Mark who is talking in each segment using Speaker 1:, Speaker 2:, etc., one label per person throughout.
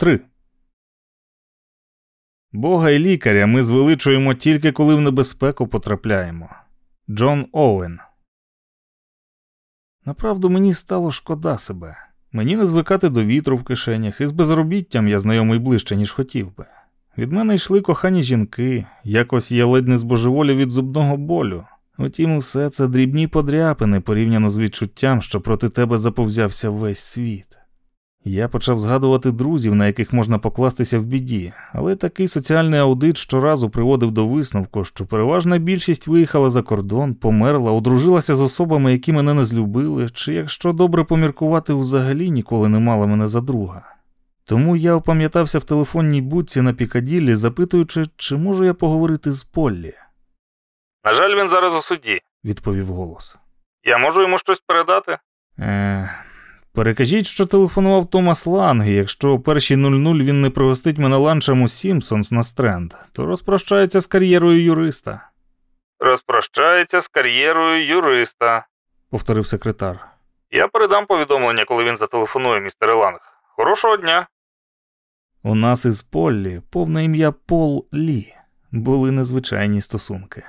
Speaker 1: 3. Бога і лікаря ми звеличуємо тільки коли в небезпеку потрапляємо. Джон Оуен. Направду мені стало шкода себе. Мені не звикати до вітру в кишенях, і з безробіттям я знайомий ближче, ніж хотів би. Від мене йшли кохані жінки, якось я ледь не збожеволів від зубного болю. Утім, усе це дрібні подряпини порівняно з відчуттям, що проти тебе заповзявся весь світ. Я почав згадувати друзів, на яких можна покластися в біді, але такий соціальний аудит щоразу приводив до висновку, що переважна більшість виїхала за кордон, померла, одружилася з особами, які мене не злюбили, чи, якщо добре поміркувати, взагалі ніколи не мала мене за друга. Тому я опам'ятався в телефонній будці на Пікаділлі, запитуючи, чи можу я поговорити з Поллі.
Speaker 2: На жаль, він зараз у суді,
Speaker 1: відповів голос.
Speaker 2: Я можу йому щось передати?
Speaker 1: Е, Перекажіть, що телефонував Томас Ланг, і якщо о першій 00 він не пригостить мене ланчем у Сімпсонс на стренд, то розпрощається з кар'єрою юриста.
Speaker 2: Розпрощається з кар'єрою юриста,
Speaker 1: повторив секретар.
Speaker 2: Я передам повідомлення, коли він зателефонує, містер Ланг. Хорошого дня.
Speaker 1: У нас із Поллі повне ім'я Пол Лі. Були незвичайні стосунки.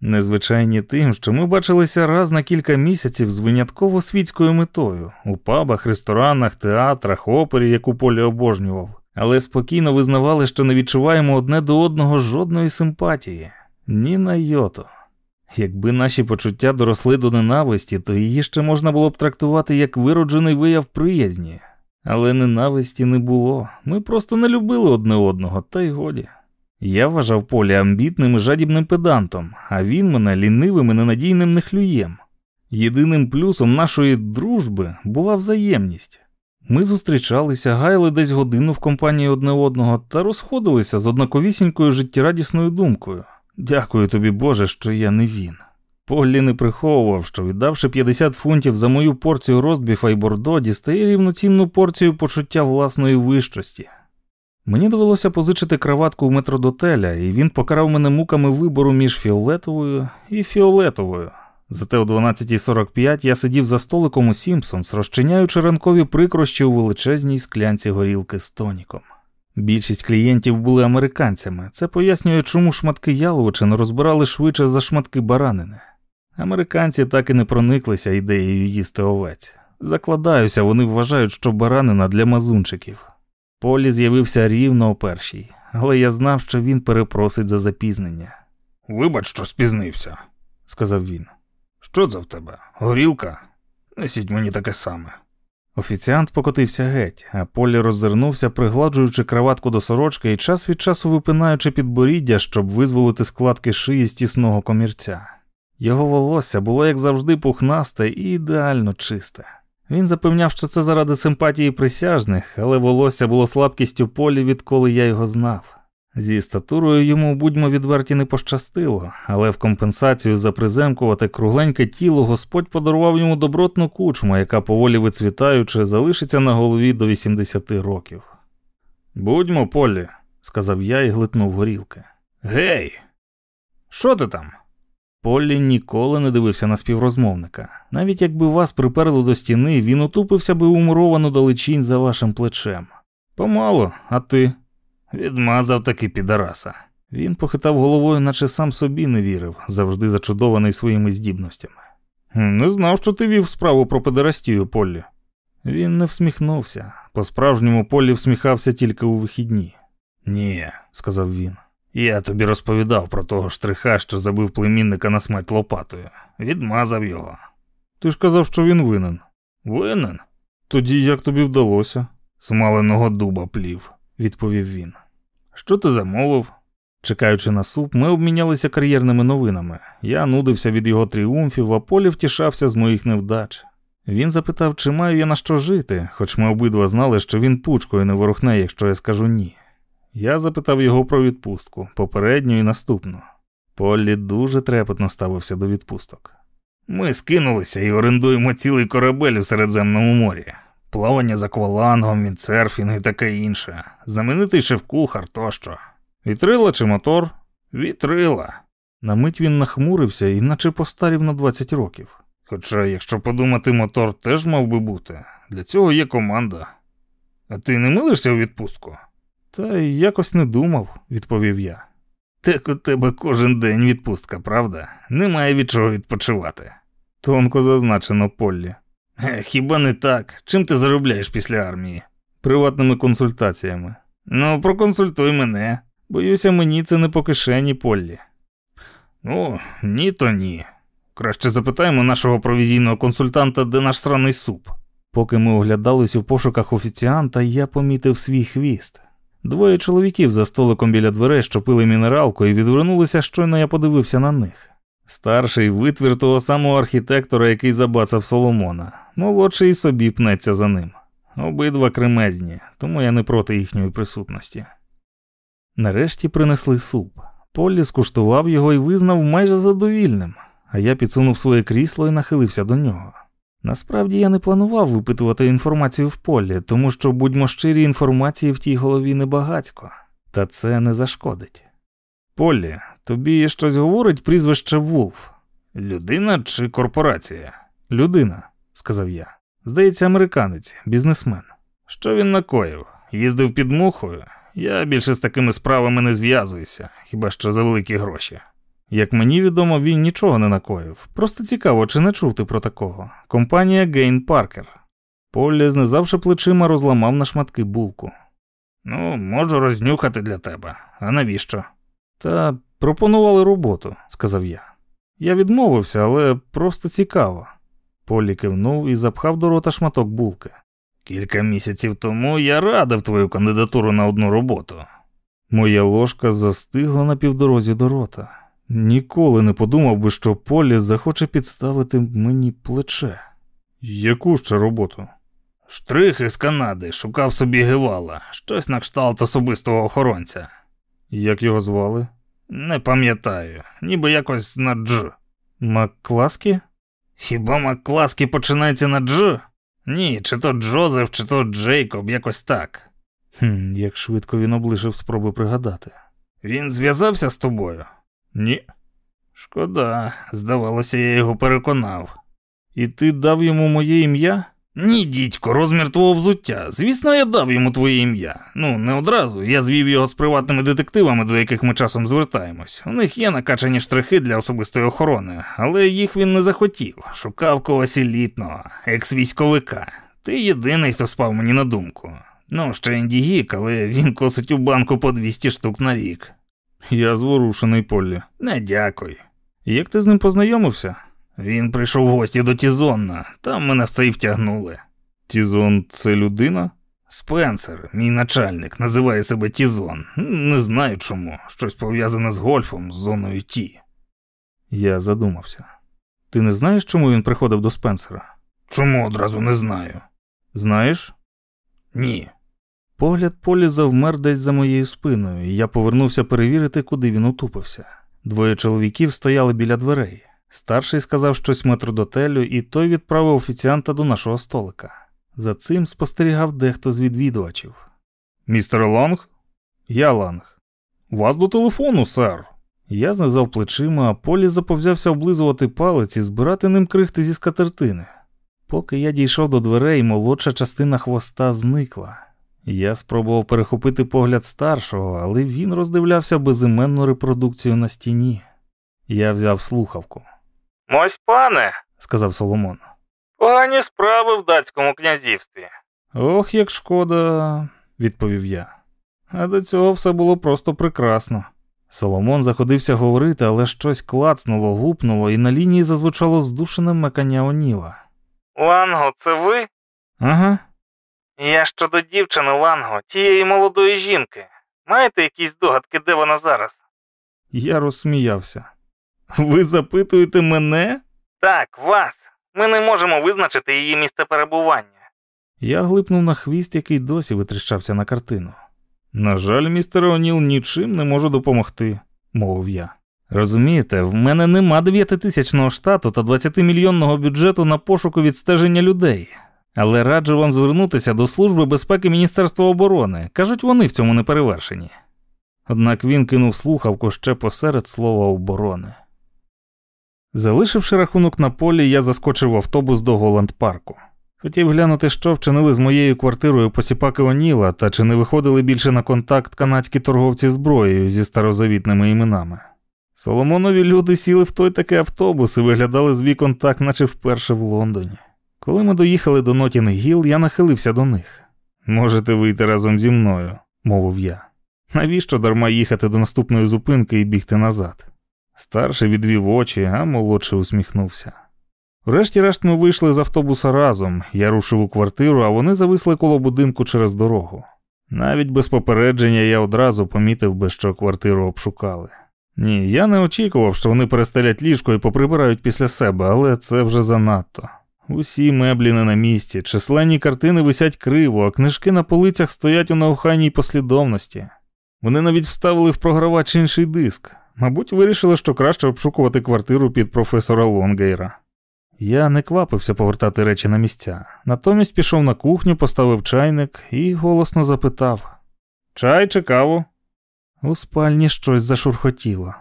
Speaker 1: Незвичайні тим, що ми бачилися раз на кілька місяців з винятково світською метою у пабах, ресторанах, театрах, опері, яку Полі обожнював, але спокійно визнавали, що не відчуваємо одне до одного жодної симпатії, ні на йоту. Якби наші почуття доросли до ненависті, то її ще можна було б трактувати як вироджений вияв приязні, але ненависті не було. Ми просто не любили одне одного, та й годі. Я вважав полі амбітним і жадібним педантом, а він мене лінивим і ненадійним нехлюєм. Єдиним плюсом нашої дружби була взаємність. Ми зустрічалися, гаяли десь годину в компанії одне одного та розходилися з однаковісінькою життєрадісною думкою. Дякую тобі, Боже, що я не він. Полі не приховував, що віддавши 50 фунтів за мою порцію розбіфа і бордо, дістає рівноцінну порцію почуття власної вищості. Мені довелося позичити краватку у метродотеля, і він покарав мене муками вибору між фіолетовою і фіолетовою. Зате о 12.45 я сидів за столиком у Сімпсонс, розчиняючи ранкові прикрощі у величезній склянці горілки з тоніком. Більшість клієнтів були американцями. Це пояснює, чому шматки яловичини розбирали швидше за шматки баранини. Американці так і не прониклися ідеєю їсти овець. Закладаюся, вони вважають, що баранина для мазунчиків. Полі з'явився рівно о першій, але я знав, що він перепросить за запізнення.
Speaker 2: Вибач, що спізнився,
Speaker 1: сказав він.
Speaker 2: Що це в тебе? Горілка? Несіть мені таке саме.
Speaker 1: Офіціант покотився геть, а Полі роззирнувся, пригладжуючи краватку до сорочки і час від часу випинаючи підборіддя, щоб визволити складки шиї з тісного комірця. Його волосся було, як завжди, пухнасте і ідеально чисте. Він запевняв, що це заради симпатії присяжних, але волосся було слабкістю полі, відколи я його знав. Зі статурою йому, будьмо відверті, не пощастило, але в компенсацію за приземкувати кругленьке тіло Господь подарував йому добротну кучму, яка, поволі вицвітаючи, залишиться на голові до 80 років. Будьмо, Полі, сказав я і глитнув горілки.
Speaker 2: Гей, що ти там?
Speaker 1: Поллі ніколи не дивився на співрозмовника. Навіть якби вас приперли до стіни, він утупився би умуровану далечінь за вашим плечем. Помало, а ти?
Speaker 2: Відмазав таки підараса.
Speaker 1: Він похитав головою, наче сам собі не вірив, завжди зачудований своїми здібностями. Не знав, що ти вів справу про педерастію, Поллі. Він не всміхнувся. По справжньому Поллі всміхався тільки у вихідні.
Speaker 2: Ні, сказав він. Я тобі розповідав про того штриха, що забив племінника на смерть лопатою. Відмазав його.
Speaker 1: Ти ж казав, що він винен.
Speaker 2: Винен?
Speaker 1: Тоді як тобі вдалося?
Speaker 2: Смаленого дуба плів, відповів він.
Speaker 1: Що ти замовив? Чекаючи на суп, ми обмінялися кар'єрними новинами. Я нудився від його тріумфів, а Полі втішався з моїх невдач. Він запитав, чи маю я на що жити, хоч ми обидва знали, що він пучкою не ворухне, якщо я скажу ні. Я запитав його про відпустку, попередню і наступну. Поллі дуже трепетно ставився до відпусток.
Speaker 2: Ми скинулися і орендуємо цілий корабель у Середземному морі. Плавання з аквалангом, віндсерфінг і таке інше. Знаменитий шеф-кухар тощо.
Speaker 1: Вітрила чи мотор?
Speaker 2: Вітрила.
Speaker 1: На мить він нахмурився і наче постарів на 20 років.
Speaker 2: Хоча, якщо подумати, мотор теж мав би бути. Для цього є команда. А ти не милишся у відпустку?
Speaker 1: Та якось не думав, відповів я.
Speaker 2: Так у тебе кожен день відпустка, правда? Немає від чого відпочивати.
Speaker 1: Тонко зазначено Поллі.
Speaker 2: Е, хіба не так? Чим ти заробляєш після армії?
Speaker 1: Приватними консультаціями.
Speaker 2: Ну, проконсультуй мене.
Speaker 1: Боюся, мені це не по кишені Поллі.
Speaker 2: Ну, ні, то ні. Краще запитаємо нашого провізійного консультанта, де наш сраний суп.
Speaker 1: Поки ми оглядались у пошуках офіціанта, я помітив свій хвіст. Двоє чоловіків за столиком біля дверей, що пили мінералку, і відвернулися, щойно я подивився на них. Старший витвір того самого архітектора, який забацав Соломона, молодший собі пнеться за ним. Обидва кремезні, тому я не проти їхньої присутності. Нарешті принесли суп. Поллі скуштував його і визнав майже задовільним, а я підсунув своє крісло і нахилився до нього. Насправді я не планував випитувати інформацію в полі, тому що, будьмо щирі, інформації в тій голові небагацько, та це не зашкодить. Полі, тобі щось говорить прізвище Вулф?
Speaker 2: Людина чи корпорація?
Speaker 1: Людина, сказав я. Здається, американець, бізнесмен.
Speaker 2: Що він накоїв? Їздив під мухою? Я більше з такими справами не зв'язуюся, хіба що за великі гроші.
Speaker 1: Як мені відомо, він нічого не накоїв. Просто цікаво, чи не чув ти про такого. Компанія Гейн Паркер. Полі, знизавши плечима, розламав на шматки булку.
Speaker 2: Ну, можу рознюхати для тебе. А навіщо?
Speaker 1: Та пропонували роботу, сказав я. Я відмовився, але просто цікаво. Полі кивнув і запхав до рота шматок булки.
Speaker 2: Кілька місяців тому я радив твою кандидатуру на одну роботу.
Speaker 1: Моя ложка застигла на півдорозі до рота. Ніколи не подумав би, що Полі захоче підставити мені плече. Яку ще роботу?
Speaker 2: Штрих із Канади шукав собі гевала, щось на кшталт особистого охоронця.
Speaker 1: Як його звали?
Speaker 2: Не пам'ятаю, ніби якось на Дж.
Speaker 1: Маккласкі?
Speaker 2: Хіба Маккласкі починається на Дж? Ні, чи то Джозеф, чи то Джейкоб, якось так.
Speaker 1: Хм, Як швидко він облишив спроби пригадати.
Speaker 2: Він зв'язався з тобою?
Speaker 1: Ні.
Speaker 2: Шкода, здавалося, я його переконав.
Speaker 1: І ти дав йому моє ім'я?
Speaker 2: Ні, дідько, розмір твого взуття. Звісно, я дав йому твоє ім'я. Ну, не одразу. Я звів його з приватними детективами, до яких ми часом звертаємось. У них є накачані штрихи для особистої охорони, але їх він не захотів. Шукав когось елітного, екс-військовика. Ти єдиний, хто спав мені на думку. Ну, ще індігік, але він косить у банку по 200 штук на рік.
Speaker 1: Я зворушений Поллі.
Speaker 2: Не дякуй.
Speaker 1: Як ти з ним познайомився?
Speaker 2: Він прийшов в гості до Тізонна, там мене в це й втягнули.
Speaker 1: Тізон це людина?
Speaker 2: Спенсер, мій начальник, називає себе Тізон. Не знаю чому. Щось пов'язане з гольфом, з зоною Ті.
Speaker 1: Я задумався. Ти не знаєш, чому він приходив до Спенсера?
Speaker 2: Чому одразу не знаю?
Speaker 1: Знаєш?
Speaker 2: Ні.
Speaker 1: Погляд Полі завмер десь за моєю спиною, і я повернувся перевірити, куди він утупився. Двоє чоловіків стояли біля дверей. Старший сказав щось метродотелю, і той відправив офіціанта до нашого столика. За цим спостерігав дехто з відвідувачів.
Speaker 2: Містер Ланг?
Speaker 1: Я Ланг.
Speaker 2: Вас до телефону, сер.
Speaker 1: Я знизав плечима, а Полі заповзявся облизувати палець і збирати ним крихти зі скатертини. Поки я дійшов до дверей, молодша частина хвоста зникла. Я спробував перехопити погляд старшого, але він роздивлявся безіменну репродукцію на стіні. Я взяв слухавку.
Speaker 2: Мось пане,
Speaker 1: сказав Соломон.
Speaker 2: Погані справи в датському князівстві.
Speaker 1: Ох, як шкода, відповів я. А до цього все було просто прекрасно. Соломон заходився говорити, але щось клацнуло, гупнуло, і на лінії зазвучало здушене мекання Оніла.
Speaker 2: Ланго, це ви?
Speaker 1: Ага.
Speaker 2: Я щодо дівчини Ланго, тієї молодої жінки. Маєте якісь догадки, де вона зараз?
Speaker 1: Я розсміявся. Ви запитуєте мене?
Speaker 2: Так, вас. Ми не можемо визначити її місце перебування.
Speaker 1: Я глипнув на хвіст, який досі витріщався на картину. На жаль, містер Оніл нічим не можу допомогти, мовив я. Розумієте, в мене нема дев'ятитисячного штату та 20-мільйонного бюджету на пошуку відстеження людей. Але раджу вам звернутися до Служби безпеки Міністерства оборони. Кажуть, вони в цьому не перевершені. Однак він кинув слухавку ще посеред слова оборони. Залишивши рахунок на полі, я заскочив автобус до Голланд парку. Хотів глянути, що вчинили з моєю квартирою посіпаки Оніла, та чи не виходили більше на контакт канадські торговці зброєю зі старозавітними іменами. Соломонові люди сіли в той такий автобус і виглядали з вікон так, наче вперше в Лондоні. Коли ми доїхали до Нотінг Гіл, я нахилився до них. Можете вийти разом зі мною, мовив я. Навіщо дарма їхати до наступної зупинки і бігти назад? Старший відвів очі, а молодший усміхнувся. Врешті-решт ми вийшли з автобуса разом, я рушив у квартиру, а вони зависли коло будинку через дорогу. Навіть без попередження я одразу помітив би, що квартиру обшукали. Ні, я не очікував, що вони перестелять ліжко і поприбирають після себе, але це вже занадто. Усі меблі не на місці, численні картини висять криво, а книжки на полицях стоять у неохайній послідовності. Вони навіть вставили в програвач інший диск. Мабуть, вирішили, що краще обшукувати квартиру під професора Лонгейра. Я не квапився повертати речі на місця. Натомість пішов на кухню, поставив чайник і голосно запитав: Чай чи каву? У спальні щось зашурхотіло.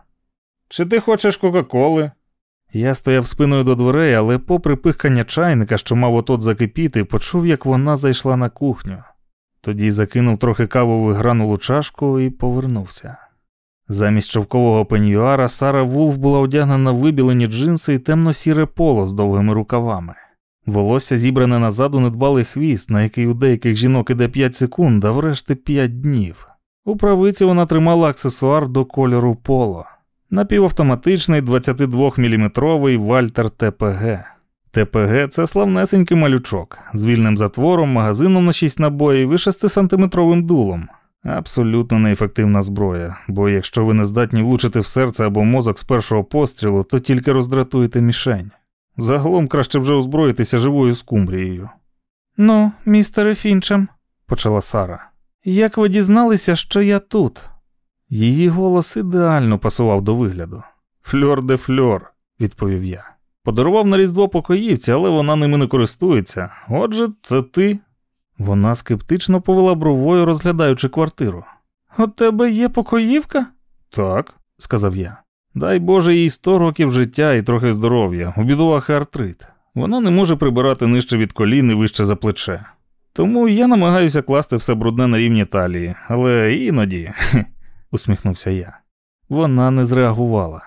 Speaker 1: Чи ти хочеш Кока-Коли? Я стояв спиною до дверей, але, попри пихкання чайника, що мав отот закипіти, почув, як вона зайшла на кухню. Тоді закинув трохи кавову гранулу чашку і повернувся. Замість шовкового пеньюара Сара Вулф була одягнена в вибілені джинси і темно-сіре поло з довгими рукавами. Волосся зібране назаду недбалий хвіст, на який у деяких жінок іде 5 секунд, а врешті 5 днів. У правиці вона тримала аксесуар до кольору поло. Напівавтоматичний 22-мм Вальтер ТПГ. ТПГ це славнесенький малючок з вільним затвором, магазином на 6 набоїв і 6-сантиметровим дулом. Абсолютно неефективна зброя, бо якщо ви не здатні влучити в серце або мозок з першого пострілу, то тільки роздратуєте мішень. Загалом краще вже озброїтися живою скумбрією. Ну, містере Фінчем, почала Сара, як ви дізналися, що я тут? Її голос ідеально пасував до вигляду. Фльор де фльор, відповів я. Подарував на різдво покоївці, але вона ними не користується. Отже, це ти. Вона скептично повела бровою, розглядаючи квартиру. У тебе є покоївка? Так, сказав я. Дай Боже, їй сто років життя і трохи здоров'я, у бідолахи артрит. Вона не може прибирати нижче від колін і вище за плече. Тому я намагаюся класти все брудне на рівні талії, але іноді, усміхнувся я. Вона не зреагувала.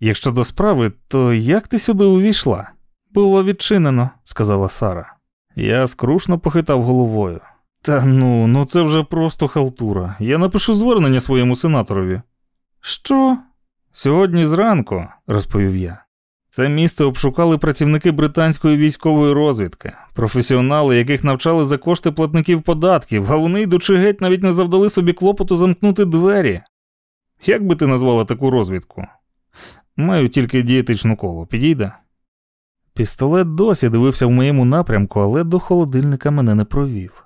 Speaker 1: Якщо до справи, то як ти сюди увійшла? Було відчинено, сказала Сара. Я скрушно похитав головою. Та ну, ну це вже просто халтура. Я напишу звернення своєму сенаторові. Що? Сьогодні зранку, розповів я. Це місце обшукали працівники британської військової розвідки, професіонали, яких навчали за кошти платників податків, а вони, йдучи геть, навіть не завдали собі клопоту замкнути двері. Як би ти назвала таку розвідку? Маю тільки дієтичну колу, підійде? Пістолет досі дивився в моєму напрямку, але до холодильника мене не провів.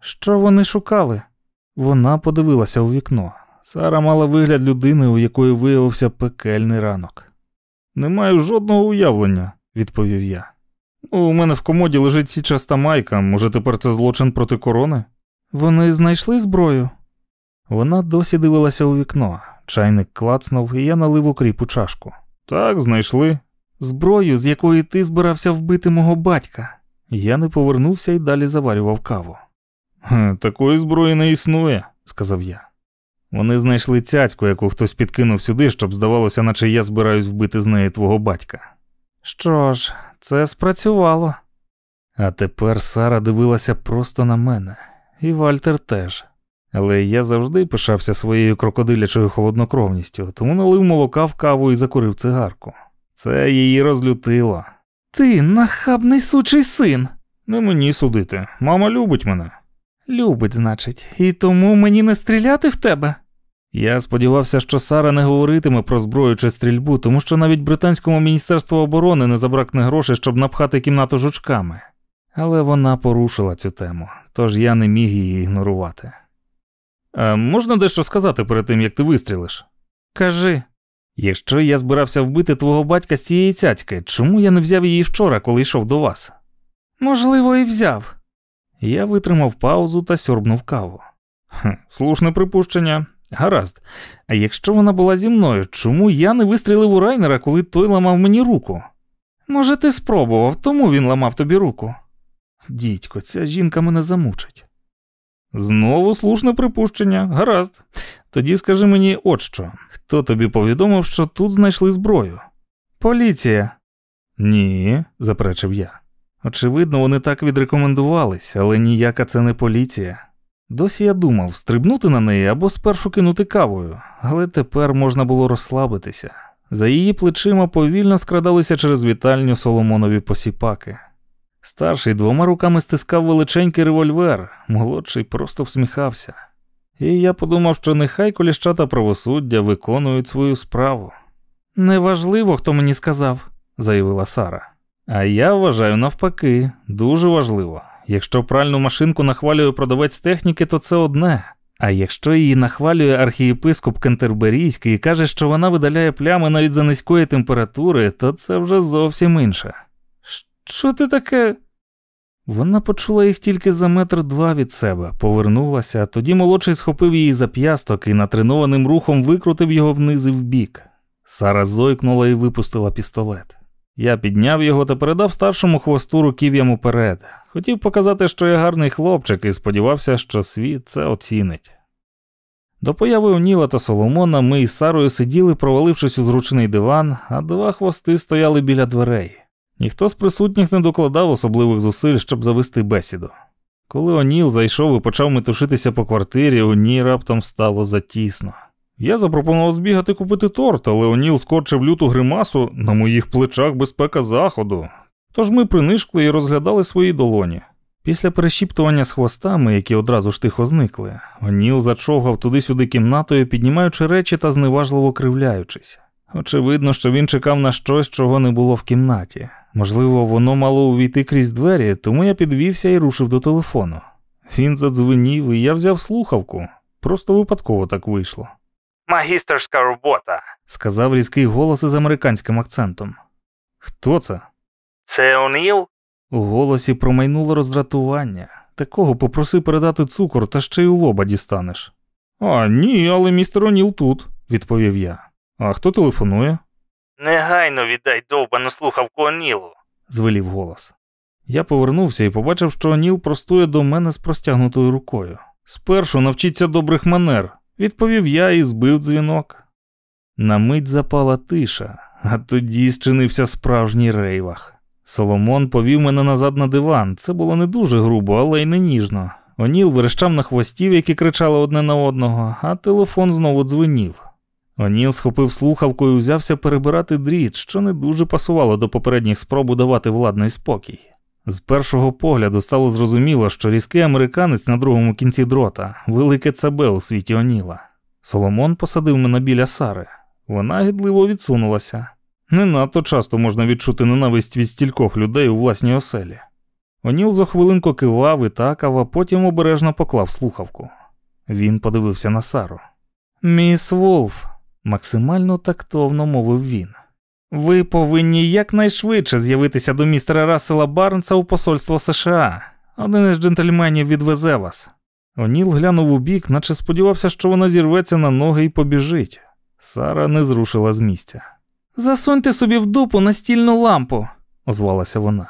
Speaker 1: Що вони шукали? Вона подивилася у вікно. Сара мала вигляд людини, у якої виявився пекельний ранок. Не маю жодного уявлення, відповів я. Ну, у мене в комоді лежить січаста майка, може тепер це злочин проти корони? Вони знайшли зброю? Вона досі дивилася у вікно. Чайник клацнув, і я налив окріп у чашку. Так, знайшли. Зброю, з якої ти збирався вбити мого батька. Я не повернувся і далі заварював каву. Такої зброї не існує, сказав я. Вони знайшли цяцьку, яку хтось підкинув сюди, щоб здавалося, наче я збираюсь вбити з неї твого батька. Що ж, це спрацювало. А тепер Сара дивилася просто на мене, і Вальтер теж. Але я завжди пишався своєю крокодилячою холоднокровністю, тому налив молока в каву і закурив цигарку. Це її розлютило. Ти нахабний сучий син. Не мені судити. Мама любить мене. Любить, значить, і тому мені не стріляти в тебе. Я сподівався, що Сара не говоритиме про зброю чи стрільбу, тому що навіть британському міністерству оборони не забракне грошей, щоб напхати кімнату жучками. Але вона порушила цю тему, тож я не міг її ігнорувати. А можна дещо сказати перед тим, як ти вистрілиш? Кажи, якщо я збирався вбити твого батька з цієї цяцьки, чому я не взяв її вчора, коли йшов до вас? Можливо, і взяв. Я витримав паузу та сьорбнув каву. «Хм, Слушне припущення. Гаразд. А якщо вона була зі мною, чому я не вистрілив у Райнера, коли той ламав мені руку? Може, ти спробував, тому він ламав тобі руку. Дідько, ця жінка мене замучить.
Speaker 2: Знову слушне припущення, гаразд. Тоді скажи мені от що. Хто тобі повідомив, що тут знайшли зброю?
Speaker 1: Поліція.
Speaker 2: Ні, заперечив я.
Speaker 1: Очевидно, вони так відрекомендувались, але ніяка це не поліція. Досі я думав стрибнути на неї або спершу кинути кавою, але тепер можна було розслабитися. За її плечима повільно скрадалися через вітальню Соломонові посіпаки. Старший двома руками стискав величенький револьвер, молодший просто всміхався. І я подумав, що нехай коліщата правосуддя виконують свою справу. Неважливо, хто мені сказав, заявила Сара. А я вважаю навпаки, дуже важливо. Якщо пральну машинку нахвалює продавець техніки, то це одне. А якщо її нахвалює архієпископ Кентерберійський і каже, що вона видаляє плями навіть за низької температури, то це вже зовсім інше. Що ти таке? Вона почула їх тільки за метр два від себе, повернулася, тоді молодший схопив її за п'ясток і натренованим рухом викрутив його вниз і вбік. Сара зойкнула і випустила пістолет. Я підняв його та передав старшому хвосту руків'ям уперед. Хотів показати, що я гарний хлопчик, і сподівався, що світ це оцінить. До появи Оніла та Соломона ми із Сарою сиділи, провалившись у зручний диван, а два хвости стояли біля дверей. Ніхто з присутніх не докладав особливих зусиль, щоб завести бесіду. Коли Оніл зайшов і почав метушитися по квартирі, у ній раптом стало затісно. Я запропонував збігати купити торт, але Оніл скорчив люту гримасу на моїх плечах безпека заходу. Тож ми принишкли і розглядали свої долоні. Після перешіптування з хвостами, які одразу ж тихо зникли, Оніл зачовгав туди-сюди кімнатою, піднімаючи речі та зневажливо кривляючись. Очевидно, що він чекав на щось, чого не було в кімнаті. Можливо, воно мало увійти крізь двері, тому я підвівся і рушив до телефону. Він задзвенів, і я взяв слухавку. Просто випадково так вийшло.
Speaker 3: Магістерська робота,
Speaker 1: сказав різкий голос із американським акцентом. Хто це?
Speaker 3: Це О'Ніл?
Speaker 1: У голосі промайнуло роздратування. Такого попроси передати цукор, та ще й у лоба дістанеш.
Speaker 2: А, ні, але містер О'Ніл тут, відповів я. А хто телефонує?
Speaker 3: Негайно віддай довбану слухавку Онілу,
Speaker 1: звелів голос. Я повернувся і побачив, що Оніл простує до мене з простягнутою рукою. Спершу навчіться добрих манер, відповів я і збив дзвінок. На мить запала тиша, а тоді зчинився справжній рейвах. Соломон повів мене назад на диван. Це було не дуже грубо, але й не ніжно. Оніл верещав на хвостів, які кричали одне на одного, а телефон знову дзвенів. Оніл схопив слухавку і взявся перебирати дріт, що не дуже пасувало до попередніх спроб удавати владний спокій. З першого погляду стало зрозуміло, що різкий американець на другому кінці дрота велике ЦБ у світі Оніла. Соломон посадив мене біля Сари. Вона гідливо відсунулася. Не надто часто можна відчути ненависть від стількох людей у власній оселі. Оніл за хвилинку кивав і такав, а потім обережно поклав слухавку. Він подивився на Сару. Міс Волф, максимально тактовно мовив він. Ви повинні якнайшвидше з'явитися до містера Рассела Барнса у посольство США. Один із джентльменів відвезе вас. Оніл глянув у бік, наче сподівався, що вона зірветься на ноги і побіжить. Сара не зрушила з місця. Засуньте собі в дупу настільну лампу, озвалася вона.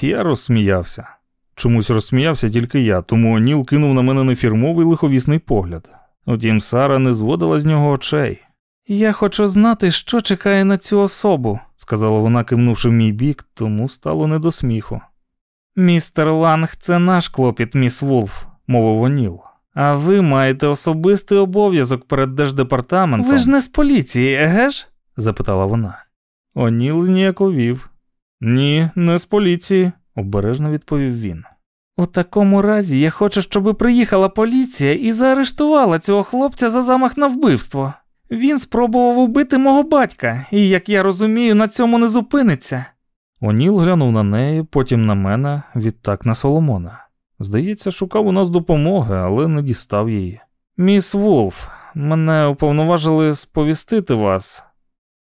Speaker 1: Я розсміявся. Чомусь розсміявся тільки я, тому Оніл кинув на мене нефірмовий лиховісний погляд. Утім, Сара не зводила з нього очей. Я хочу знати, що чекає на цю особу, сказала вона, кивнувши в мій бік, тому стало не до сміху. Містер Ланг, це наш клопіт, міс Вулф, мовив Оніл. А ви маєте особистий обов'язок перед держдепартаментом. Ви ж не з поліції, еге ж? запитала вона. Оніл зніяковів. Ні, не з поліції, обережно відповів він. У такому разі я хочу, щоб приїхала поліція і заарештувала цього хлопця за замах на вбивство. Він спробував убити мого батька, і, як я розумію, на цьому не зупиниться. Оніл глянув на неї, потім на мене, відтак на Соломона. Здається, шукав у нас допомоги, але не дістав її. Міс Вулф, мене уповноважили сповістити вас.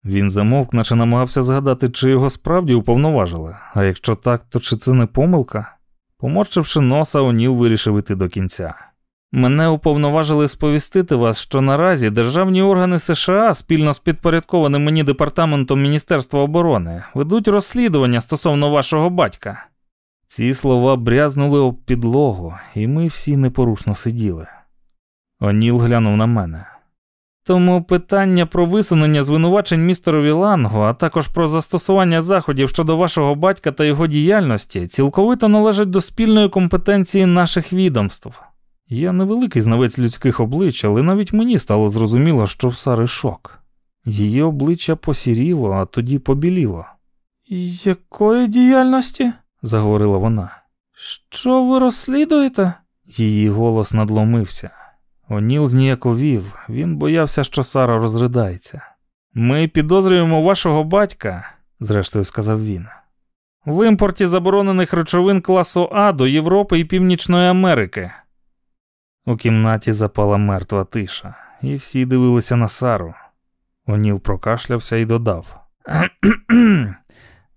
Speaker 1: Він замовк, наче намагався згадати, чи його справді уповноважили, а якщо так, то чи це не помилка? Поморчивши носа, Оніл вирішив іти до кінця. Мене уповноважили сповістити вас, що наразі державні органи США спільно з підпорядкованим мені департаментом Міністерства оборони ведуть розслідування стосовно вашого батька. Ці слова брязнули об підлогу, і ми всі непорушно сиділи. Оніл глянув на мене. Тому питання про висунення звинувачень містерові Лангу, а також про застосування заходів щодо вашого батька та його діяльності цілковито належать до спільної компетенції наших відомств. Я невеликий знавець людських облич, але навіть мені стало зрозуміло, що в Сари шок. Її обличчя посіріло, а тоді побіліло. Якої діяльності? заговорила вона. Що ви розслідуєте? Її голос надломився. Оніл зніяковів, він боявся, що Сара розридається. Ми підозрюємо вашого батька, зрештою сказав він, в імпорті заборонених речовин класу А до Європи і Північної Америки. У кімнаті запала мертва тиша, і всі дивилися на Сару. Оніл прокашлявся і додав: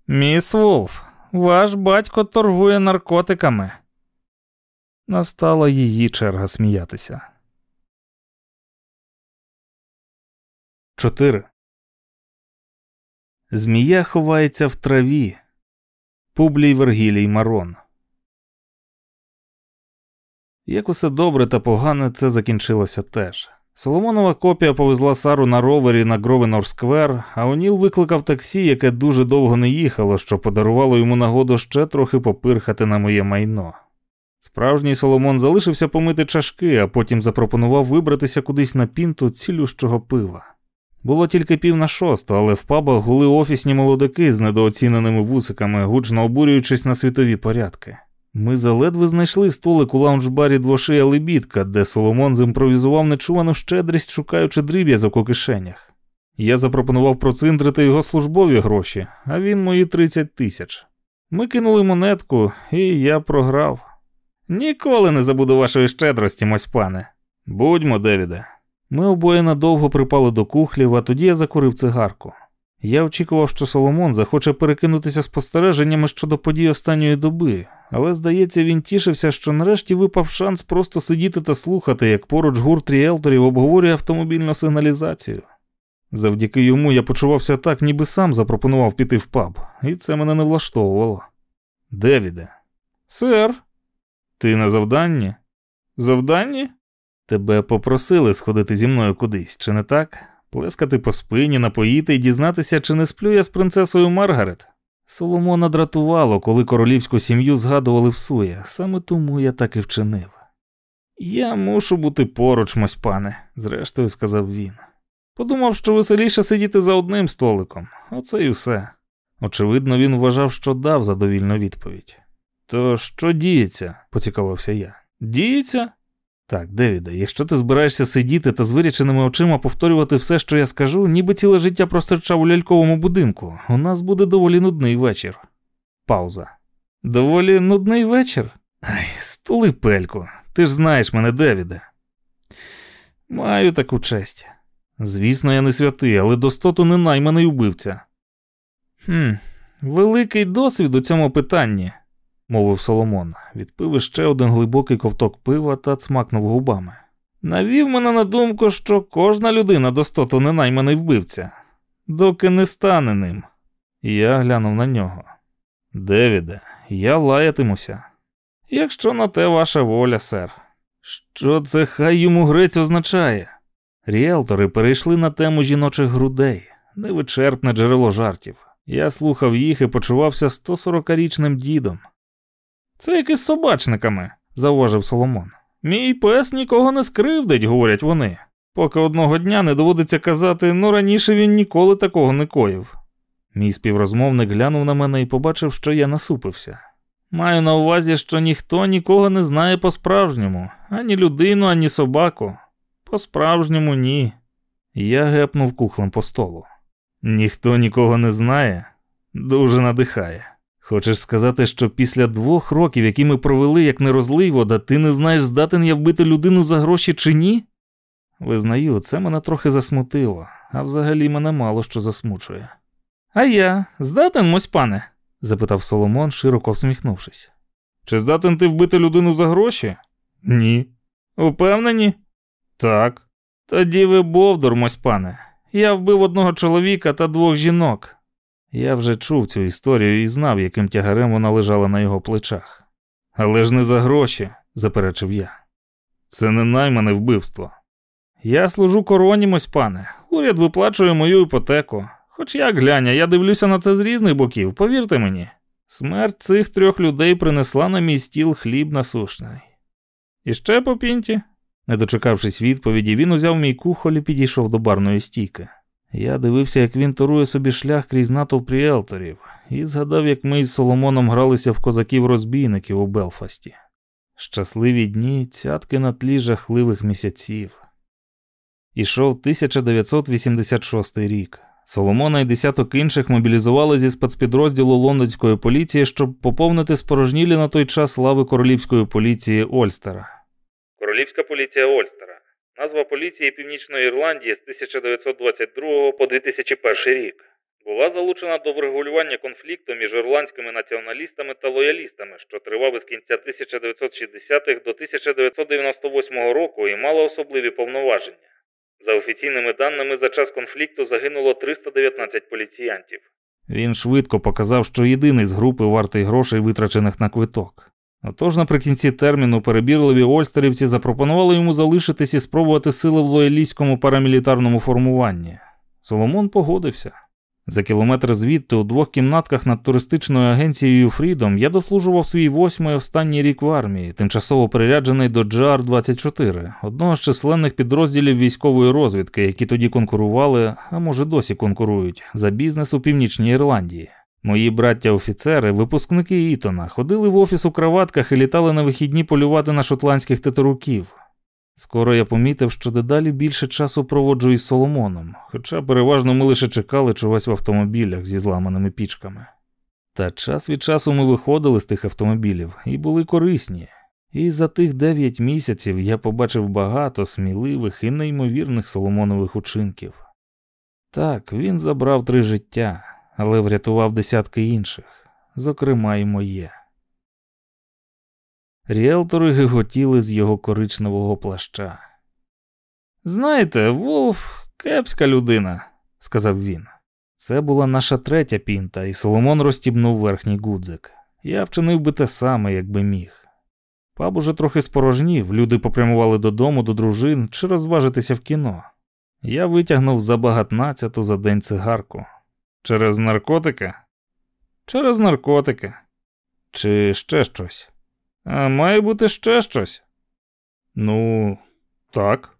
Speaker 1: Міс Вулф, ваш батько торгує наркотиками. Настала її черга сміятися. 4. Змія ховається в траві. Публій Вергілій Марон. Як усе добре та погане, це закінчилося теж. Соломонова копія повезла Сару на ровері на Гровенор Сквер, а Оніл викликав таксі, яке дуже довго не їхало, що подарувало йому нагоду ще трохи попирхати на моє майно. Справжній Соломон залишився помити чашки, а потім запропонував вибратися кудись на пінту цілющого пива. Було тільки пів на шосту, але в пабах гули офісні молодики з недооціненими вусиками, гучно обурюючись на світові порядки. Ми заледве знайшли столик у лаунж-барі двошия лебідка, де Соломон зімпровізував нечувану щедрість, шукаючи дріб'язок у кишенях. Я запропонував проциндрити його службові гроші, а він мої 30 тисяч. Ми кинули монетку, і я програв. Ніколи не забуду вашої щедрості, мось пане. Будьмо, Девіде. Ми обоє надовго припали до кухлів, а тоді я закурив цигарку. Я очікував, що Соломон захоче перекинутися спостереженнями щодо подій останньої доби, але здається, він тішився, що нарешті випав шанс просто сидіти та слухати, як поруч гурт ріелторів обговорює автомобільну сигналізацію. Завдяки йому я почувався так, ніби сам запропонував піти в паб, і це мене не влаштовувало. Девіде, сер, ти на завданні? Завданні? Тебе попросили сходити зі мною кудись, чи не так? Плескати по спині, напоїти і дізнатися, чи не сплю я з принцесою Маргарет. Соломона дратувало, коли королівську сім'ю згадували в сує, саме тому я так і вчинив. Я мушу бути поруч, мось пане, зрештою сказав він. Подумав, що веселіше сидіти за одним столиком, оце й усе. Очевидно, він вважав, що дав задовільну відповідь. То що діється? поцікавився я. Діється? Так, Девіде, якщо ти збираєшся сидіти та з виріченими очима повторювати все, що я скажу, ніби ціле життя простирчав у ляльковому будинку, у нас буде доволі нудний вечір. Пауза. Доволі нудний вечір? Ай, стули пельку. Ти ж знаєш мене, Девіде. Маю таку честь. Звісно, я не святий, але достоту не найманий убивця. Хм, великий досвід у цьому питанні мовив Соломон, відпив іще один глибокий ковток пива та цмакнув губами. Навів мене на думку, що кожна людина достоту ненайманий вбивця, доки не стане ним. Я глянув на нього. Девіде, я лаятимуся. Якщо на те ваша воля, сер. Що це хай йому грець означає? Ріелтори перейшли на тему жіночих грудей, невичерпне джерело жартів. Я слухав їх і почувався 140-річним дідом. Це як із собачниками, зауважив Соломон. Мій пес нікого не скривдить, говорять вони, поки одного дня не доводиться казати, ну раніше він ніколи такого не коїв. Мій співрозмовник глянув на мене і побачив, що я насупився. Маю на увазі, що ніхто нікого не знає по-справжньому, ані людину, ані собаку. По-справжньому ні. Я гепнув кухлем по столу. Ніхто нікого не знає, дуже надихає. Хочеш сказати, що після двох років, які ми провели, як не вода, ти не знаєш, здатен я вбити людину за гроші чи ні? Визнаю, це мене трохи засмутило, а взагалі мене мало що засмучує. А я здатен, мось пане? запитав Соломон, широко всміхнувшись. Чи здатен ти вбити людину за гроші? Ні. Упевнені? Так. Тоді ви бовдур, мось пане. Я вбив одного чоловіка та двох жінок. Я вже чув цю історію і знав, яким тягарем вона лежала на його плечах. Але ж не за гроші, заперечив я. Це не наймане вбивство. Я служу коронімось, пане. Уряд виплачує мою іпотеку. Хоч як гляня, я дивлюся на це з різних боків, повірте мені. Смерть цих трьох людей принесла на мій стіл хліб насушний. І ще по пінті? Не дочекавшись відповіді, він узяв мій кухоль і підійшов до барної стійки. Я дивився, як він торує собі шлях крізь натовп ріелторів, і згадав, як ми із Соломоном гралися в козаків-розбійників у Белфасті. Щасливі дні, цятки на тлі жахливих місяців. Ішов 1986 рік. Соломона і десяток інших мобілізували зі спецпідрозділу лондонської поліції, щоб поповнити спорожнілі на той час лави королівської поліції Ольстера.
Speaker 2: Королівська поліція Ольстера. Назва поліції Північної Ірландії з 1922 по 2001 рік. Була залучена до врегулювання конфлікту між ірландськими націоналістами та лоялістами, що тривав із кінця 1960-х до 1998 року і мала особливі повноваження. За офіційними даними, за час конфлікту загинуло 319 поліціянтів.
Speaker 1: Він швидко показав, що єдиний з групи вартий грошей, витрачених на квиток. Отож, наприкінці терміну перебірливі ольстерівці запропонували йому залишитись і спробувати сили в лоялістському парамілітарному формуванні. Соломон погодився. За кілометр звідти у двох кімнатках над туристичною агенцією Freedom я дослужував свій восьмий останній рік в армії, тимчасово приряджений до GR-24, одного з численних підрозділів військової розвідки, які тоді конкурували, а може досі конкурують, за бізнес у Північній Ірландії. Мої браття-офіцери, випускники Ітона, ходили в офіс у краватках і літали на вихідні полювати на шотландських тетеруків. Скоро я помітив, що дедалі більше часу проводжу із Соломоном, хоча переважно ми лише чекали чогось в автомобілях зі зламаними пічками. Та час від часу ми виходили з тих автомобілів і були корисні. І за тих дев'ять місяців я побачив багато сміливих і неймовірних Соломонових учинків. Так, він забрав три життя, але врятував десятки інших, зокрема і моє. Ріелтори гиготіли з його коричневого плаща. Знаєте, Волф кепська людина, сказав він. Це була наша третя пінта, і Соломон розтібнув верхній гудзик. Я вчинив би те саме, якби міг. Паб уже трохи спорожнів, люди попрямували додому до дружин чи розважитися в кіно. Я витягнув за багатнадцяту за день цигарку. Через наркотики? Через наркотики. Чи ще щось? А має бути ще щось. Ну, так.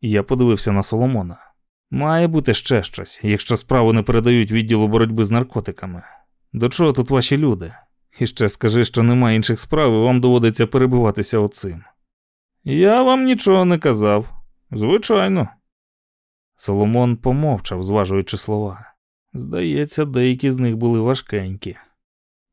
Speaker 1: Я подивився на Соломона. Має бути ще щось, якщо справу не передають відділу боротьби з наркотиками. До чого тут ваші люди? І ще скажи, що немає інших справ, і вам доводиться перебиватися оцим. Я вам нічого не казав. Звичайно. Соломон помовчав, зважуючи слова. Здається, деякі з них були важкенькі.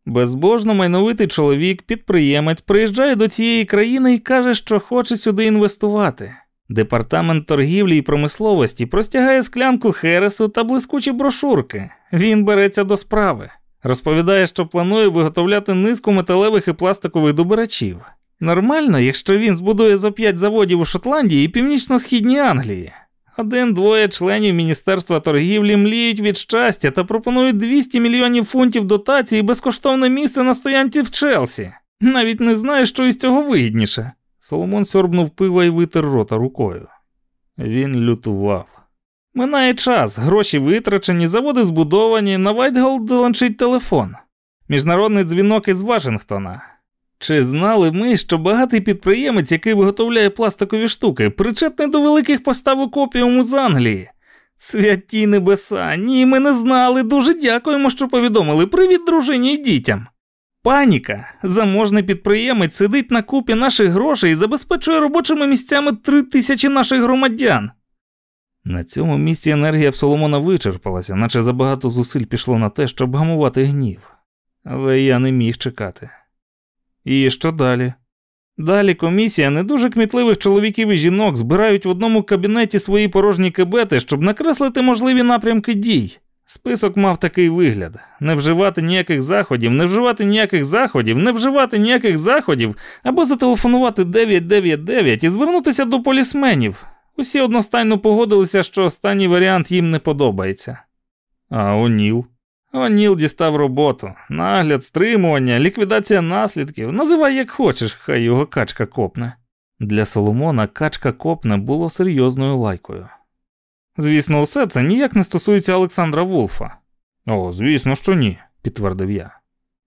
Speaker 1: Безбожно майновитий чоловік, підприємець, приїжджає до цієї країни і каже, що хоче сюди інвестувати. Департамент торгівлі і промисловості простягає склянку хересу та блискучі брошурки. Він береться до справи. Розповідає, що планує виготовляти низку металевих і пластикових добирачів. Нормально, якщо він збудує за п'ять заводів у Шотландії і північно-східній Англії. Один-двоє членів Міністерства торгівлі мліють від щастя та пропонують 200 мільйонів фунтів дотації і безкоштовне місце на стоянці в Челсі. Навіть не знаю, що із цього вигідніше. Соломон сьорбнув пива і витер рота рукою. Він лютував. Минає час, гроші витрачені, заводи збудовані, на Вайтголл задеренчить телефон. Міжнародний дзвінок із Вашингтона. Чи знали ми, що багатий підприємець, який виготовляє пластикові штуки, причетний до великих поставок опіуму з Англії? Святі небеса, ні, ми не знали. Дуже дякуємо, що повідомили. Привіт, дружині і дітям. Паніка. Заможний підприємець сидить на купі наших грошей і забезпечує робочими місцями три тисячі наших громадян. На цьому місці енергія в Соломона вичерпалася, наче забагато зусиль пішло на те, щоб гамувати гнів. Але я не міг чекати. І що далі? Далі комісія не дуже кмітливих чоловіків і жінок збирають в одному кабінеті свої порожні кабети, щоб накреслити можливі напрямки дій. Список мав такий вигляд: не вживати ніяких заходів, не вживати ніяких заходів, не вживати ніяких заходів, або зателефонувати 999 і звернутися до полісменів. Усі одностайно погодилися, що останній варіант їм не подобається. А О'Ніл? О'Ніл дістав роботу, нагляд, стримування, ліквідація наслідків. Називай як хочеш, хай його качка копне. Для Соломона качка копне було серйозною лайкою. Звісно, усе це ніяк не стосується Олександра Вулфа. О, звісно, що ні, підтвердив я.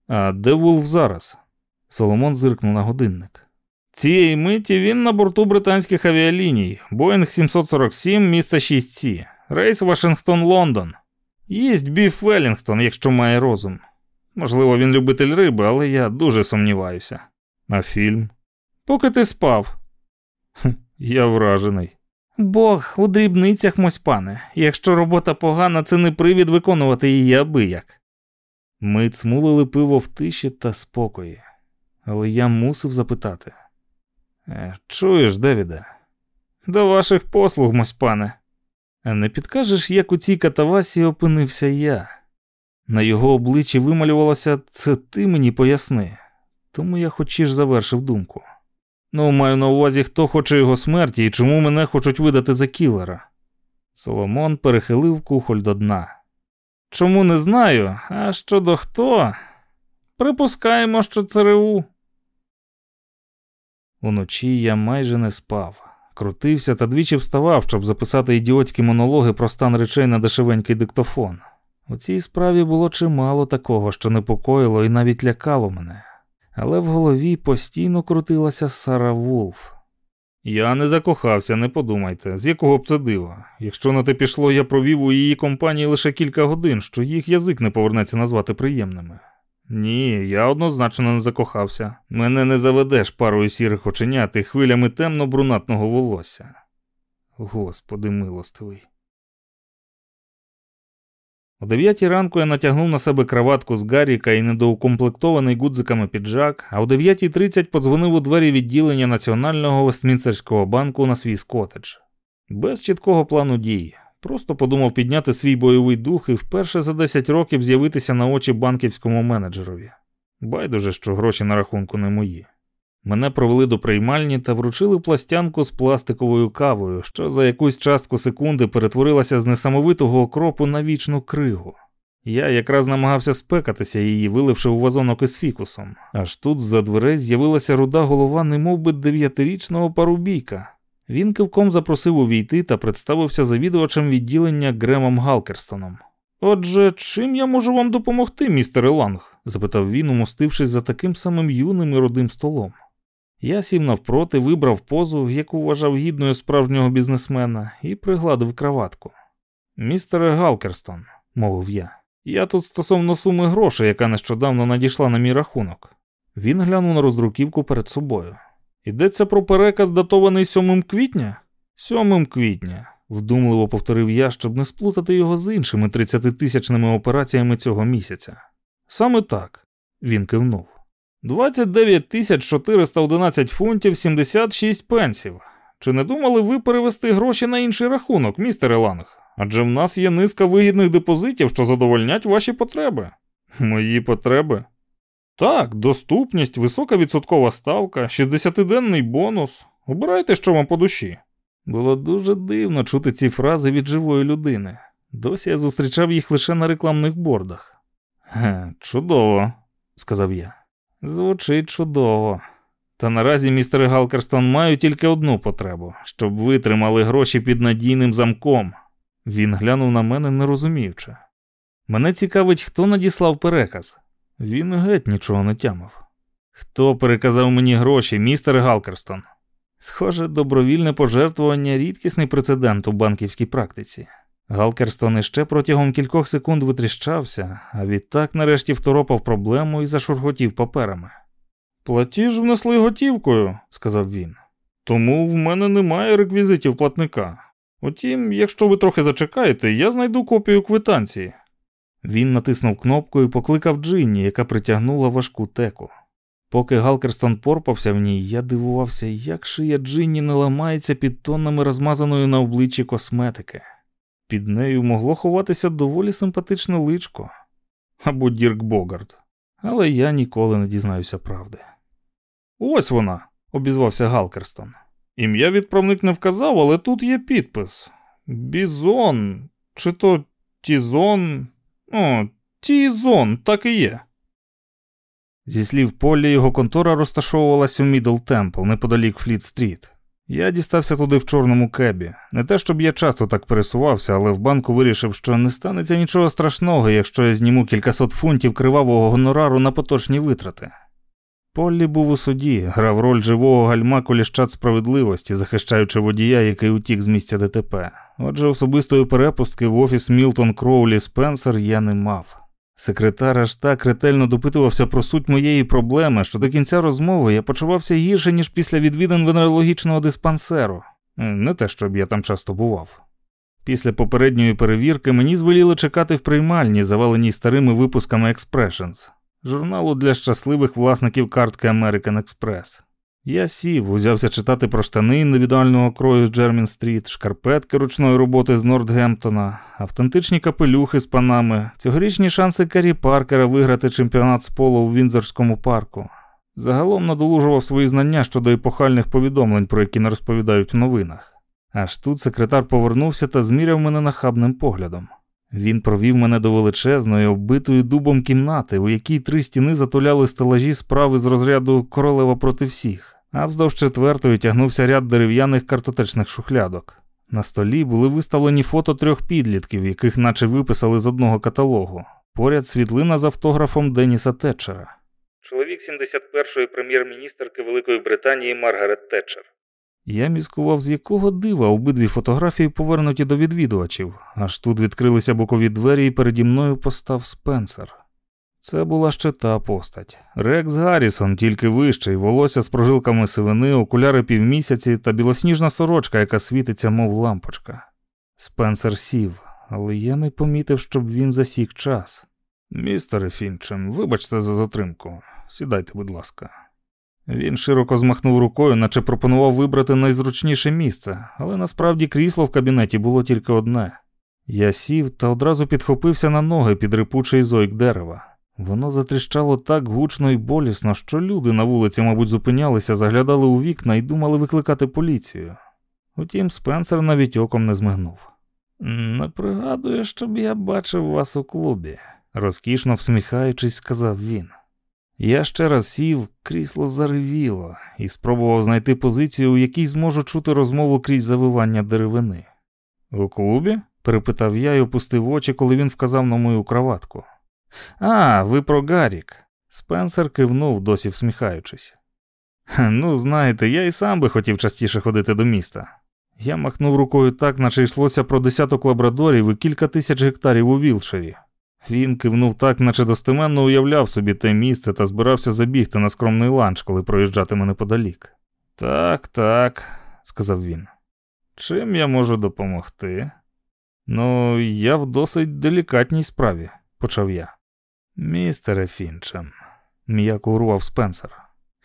Speaker 1: А де Вулф зараз? Соломон зиркнув на годинник. Цієї миті він на борту британських авіаліній, Боїнг 747, місце 6 Сі, рейс Вашингтон Лондон. Їсть біф Велінгтон, якщо має розум. Можливо, він любитель риби, але я дуже сумніваюся. А фільм? Поки ти спав. Я вражений. Бог у дрібницях мось пане. Якщо робота погана, це не привід виконувати її абияк. Ми цмулили пиво в тиші та спокої, але я мусив запитати. «Е, чуєш, Девіде? До ваших послуг, мось пане. А не підкажеш, як у цій катавасі опинився я? На його обличчі вималювалося це ти мені поясни, тому я хочеш завершив думку. Ну, маю на увазі, хто хоче його смерті і чому мене хочуть видати за кілера. Соломон перехилив кухоль до дна. Чому не знаю, а щодо хто? Припускаємо, що ЦРУ. Уночі я майже не спав, крутився та двічі вставав, щоб записати ідіотські монологи про стан речей на дешевенький диктофон. У цій справі було чимало такого, що непокоїло і навіть лякало мене, але в голові постійно крутилася Сара Вулф. Я не закохався, не подумайте, з якого б це дива. Якщо на те пішло, я провів у її компанії лише кілька годин, що їх язик не повернеться назвати приємними. Ні, я однозначно не закохався. Мене не заведеш парою сірих оченят і хвилями темно-брунатного волосся. Господи милостивий. О дев'ятій ранку я натягнув на себе краватку з Гарріка і недоукомплектований гудзиками піджак, а о 9.30 подзвонив у двері відділення Національного Вестмінстерського банку на свій скотедж. Без чіткого плану дій. Просто подумав підняти свій бойовий дух і вперше за 10 років з'явитися на очі банківському менеджерові. Байдуже, що гроші на рахунку не мої. Мене провели до приймальні та вручили пластянку з пластиковою кавою, що за якусь частку секунди перетворилася з несамовитого окропу на вічну кригу. Я якраз намагався спекатися її, виливши у вазонок із фікусом, аж тут з за дверей з'явилася руда голова, немов би дев'ятирічного парубійка. Він кивком запросив увійти та представився завідувачем відділення Гремом Галкерстоном. Отже, чим я можу вам допомогти, містер Ланг? запитав він, умостившись за таким самим юним і родим столом. Я сів навпроти, вибрав позу, яку вважав гідною справжнього бізнесмена, і пригладив краватку. Містере Галкерстон, мовив я, я тут стосовно суми грошей, яка нещодавно надійшла на мій рахунок. Він глянув на роздруківку перед собою. Йдеться про переказ, датований 7 квітня? 7 квітня, вдумливо повторив я, щоб не сплутати його з іншими 30-тисячними операціями цього місяця. Саме так, він кивнув. 29 тисяч 411 фунтів 76 пенсів. Чи не думали ви перевести гроші на інший рахунок, містер Ланг? Адже в нас є низка вигідних депозитів, що задовольнять ваші потреби. Мої потреби? Так, доступність, висока відсоткова ставка, 60-денний бонус. Обирайте, що вам по душі. Було дуже дивно чути ці фрази від живої людини. Досі я зустрічав їх лише на рекламних бордах. Ге, чудово, сказав я. Звучить чудово. Та наразі, містер Галкерстон, маю тільки одну потребу, щоб ви тримали гроші під надійним замком. Він глянув на мене, не розуміючи. Мене цікавить, хто надіслав переказ. Він геть нічого не тямив. Хто переказав мені гроші, містер Галкерстон? Схоже, добровільне пожертвування рідкісний прецедент у банківській практиці. Галкерстон іще протягом кількох секунд витріщався, а відтак нарешті второпав проблему і зашурготів паперами. Платіж внесли готівкою, сказав він. Тому в мене немає реквізитів платника. Утім, якщо ви трохи зачекаєте, я знайду копію квитанції. Він натиснув кнопку і покликав Джинні, яка притягнула важку теку. Поки Галкерстон порпався в ній, я дивувався, як шия Джинні не ламається під тоннами розмазаної на обличчі косметики. Під нею могло ховатися доволі симпатичне личко або Дірк Богард, але я ніколи не дізнаюся правди. Ось вона, обізвався Галкерстон. Ім'я відправник не вказав, але тут є підпис: Бізон, чи то Тізон, о, Ті зон, так і є. Зі слів Полі, його контора розташовувалася у Мідл Темпл, неподалік Фліт Стріт. Я дістався туди в чорному кебі. Не те, щоб я часто так пересувався, але в банку вирішив, що не станеться нічого страшного, якщо я зніму кількасот фунтів кривавого гонорару на поточні витрати. Поллі був у суді, грав роль живого гальма коліщат справедливості, захищаючи водія, який утік з місця ДТП. Отже, особистої перепустки в офіс Мілтон Кроулі Спенсер я не мав. Секретар аж так ретельно допитувався про суть моєї проблеми, що до кінця розмови я почувався гірше, ніж після відвідин венерологічного диспансеру. Е, не те, щоб я там часто бував. Після попередньої перевірки мені звеліли чекати в приймальні, заваленій старими випусками Expressions, журналу для щасливих власників картки American Express. Я сів, узявся читати про штани індивідуального крою з Джермін Стріт, шкарпетки ручної роботи з Нордгемптона, автентичні капелюхи з панами, цьогорічні шанси Керрі Паркера виграти чемпіонат з поло у Вінзорському парку. Загалом надолужував свої знання щодо епохальних повідомлень, про які не розповідають в новинах. Аж тут секретар повернувся та зміряв мене нахабним поглядом. Він провів мене до величезної, оббитої дубом кімнати, у якій три стіни затуляли стелажі справи з розряду королева проти всіх а вздовж четвертої тягнувся ряд дерев'яних картотечних шухлядок. На столі були виставлені фото трьох підлітків, яких наче виписали з одного каталогу. Поряд світлина з автографом Деніса Тетчера.
Speaker 3: Чоловік 71-ї прем'єр-міністерки Великої Британії Маргарет Тетчер.
Speaker 1: Я міскував, з якого дива обидві фотографії повернуті до відвідувачів, аж тут відкрилися бокові двері, і переді мною постав Спенсер. Це була ще та постать. Рекс Гаррісон, тільки вищий, волосся з прожилками сивини, окуляри півмісяці та білосніжна сорочка, яка світиться, мов лампочка. Спенсер сів, але я не помітив, щоб він засік час. Містере Фінчем, вибачте за затримку. Сідайте, будь ласка. Він широко змахнув рукою, наче пропонував вибрати найзручніше місце, але насправді крісло в кабінеті було тільки одне. Я сів та одразу підхопився на ноги під рипучий зойк дерева. Воно затріщало так гучно і болісно, що люди на вулиці, мабуть, зупинялися, заглядали у вікна і думали викликати поліцію. Утім, Спенсер навіть оком не змигнув. Не пригадую, щоб я бачив вас у клубі, розкішно всміхаючись, сказав він. Я ще раз сів, крісло заревіло, і спробував знайти позицію, у якій зможу чути розмову крізь завивання деревини. У клубі? перепитав я і опустив очі, коли він вказав на мою кроватку. А, ви про Гарік. Спенсер кивнув, досі всміхаючись. Ну, знаєте, я і сам би хотів частіше ходити до міста. Я махнув рукою так, наче йшлося про десяток лабрадорів і кілька тисяч гектарів у Вілшері. Він кивнув так, наче достеменно уявляв собі те місце та збирався забігти на скромний ланч, коли проїжджатиме неподалік. Так, так, сказав він. Чим я можу допомогти? Ну, я в досить делікатній справі, почав я. Містере Фінчем, м'яко урвав Спенсер.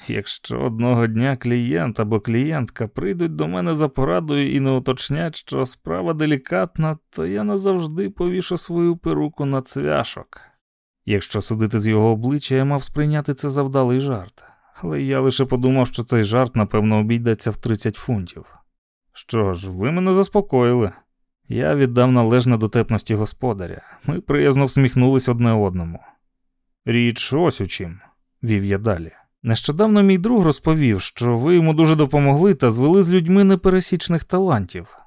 Speaker 1: Якщо одного дня клієнт або клієнтка прийдуть до мене за порадою і не уточнять, що справа делікатна, то я назавжди повішу свою перуку на цвяшок. Якщо судити з його обличчя, я мав сприйняти це за вдалий жарт, але я лише подумав, що цей жарт, напевно, обійдеться в 30 фунтів. Що ж, ви мене заспокоїли. Я віддав належне дотепності господаря. Ми приязно всміхнулись одне одному. Річ ось у чим, вів я далі. Нещодавно мій друг розповів, що ви йому дуже допомогли та звели з людьми непересічних талантів.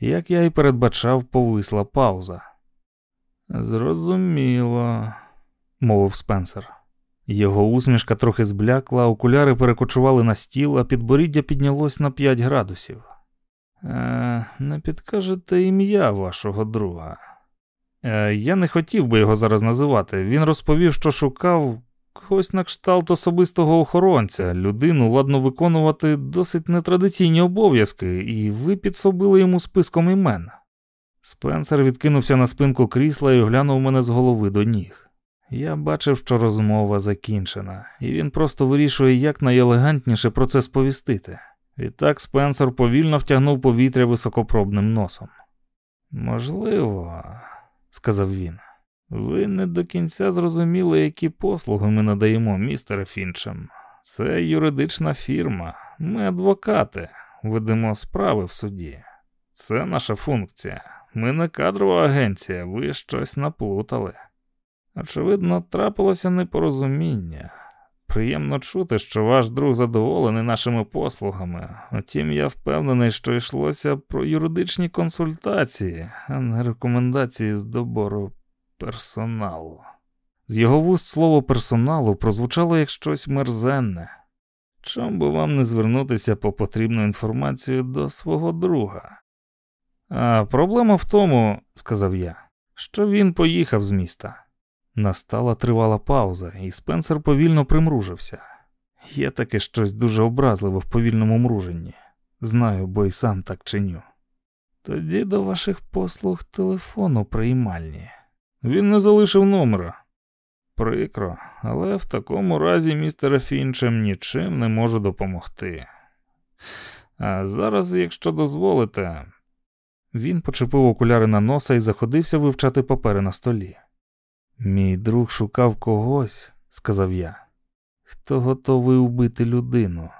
Speaker 1: Як я й передбачав, повисла пауза. Зрозуміло, мовив Спенсер. Його усмішка трохи зблякла, окуляри перекочували на стіл, а підборіддя піднялось на 5 градусів. Е, Не підкажете ім'я вашого друга. Е, Я не хотів би його зараз називати. Він розповів, що шукав когось на кшталт особистого охоронця, людину ладно виконувати досить нетрадиційні обов'язки, і ви підсобили йому списком імен. Спенсер відкинувся на спинку крісла і оглянув мене з голови до ніг. Я бачив, що розмова закінчена, і він просто вирішує, як найелегантніше про це сповістити. Відтак Спенсер повільно втягнув повітря високопробним носом. Можливо, сказав він, ви не до кінця зрозуміли, які послуги ми надаємо, містере Фінчем. Це юридична фірма, ми адвокати, ведемо справи в суді. Це наша функція. Ми не кадрова агенція, ви щось наплутали. Очевидно, трапилося непорозуміння. Приємно чути, що ваш друг задоволений нашими послугами. Утім, я впевнений, що йшлося про юридичні консультації, а не рекомендації з добору персоналу. З його вуст слово персоналу прозвучало як щось мерзенне. Чом би вам не звернутися по потрібну інформацію до свого друга? А проблема в тому, сказав я, що він поїхав з міста. Настала тривала пауза, і Спенсер повільно примружився. Є таке щось дуже образливе в повільному мруженні. Знаю, бо й сам так чиню. Тоді до ваших послуг телефону приймальні. Він не залишив номера. Прикро, але в такому разі містера Фінчем нічим не можу допомогти. А зараз, якщо дозволите, він почепив окуляри на носа і заходився вивчати папери на столі. Мій друг шукав когось, сказав я, хто готовий убити людину.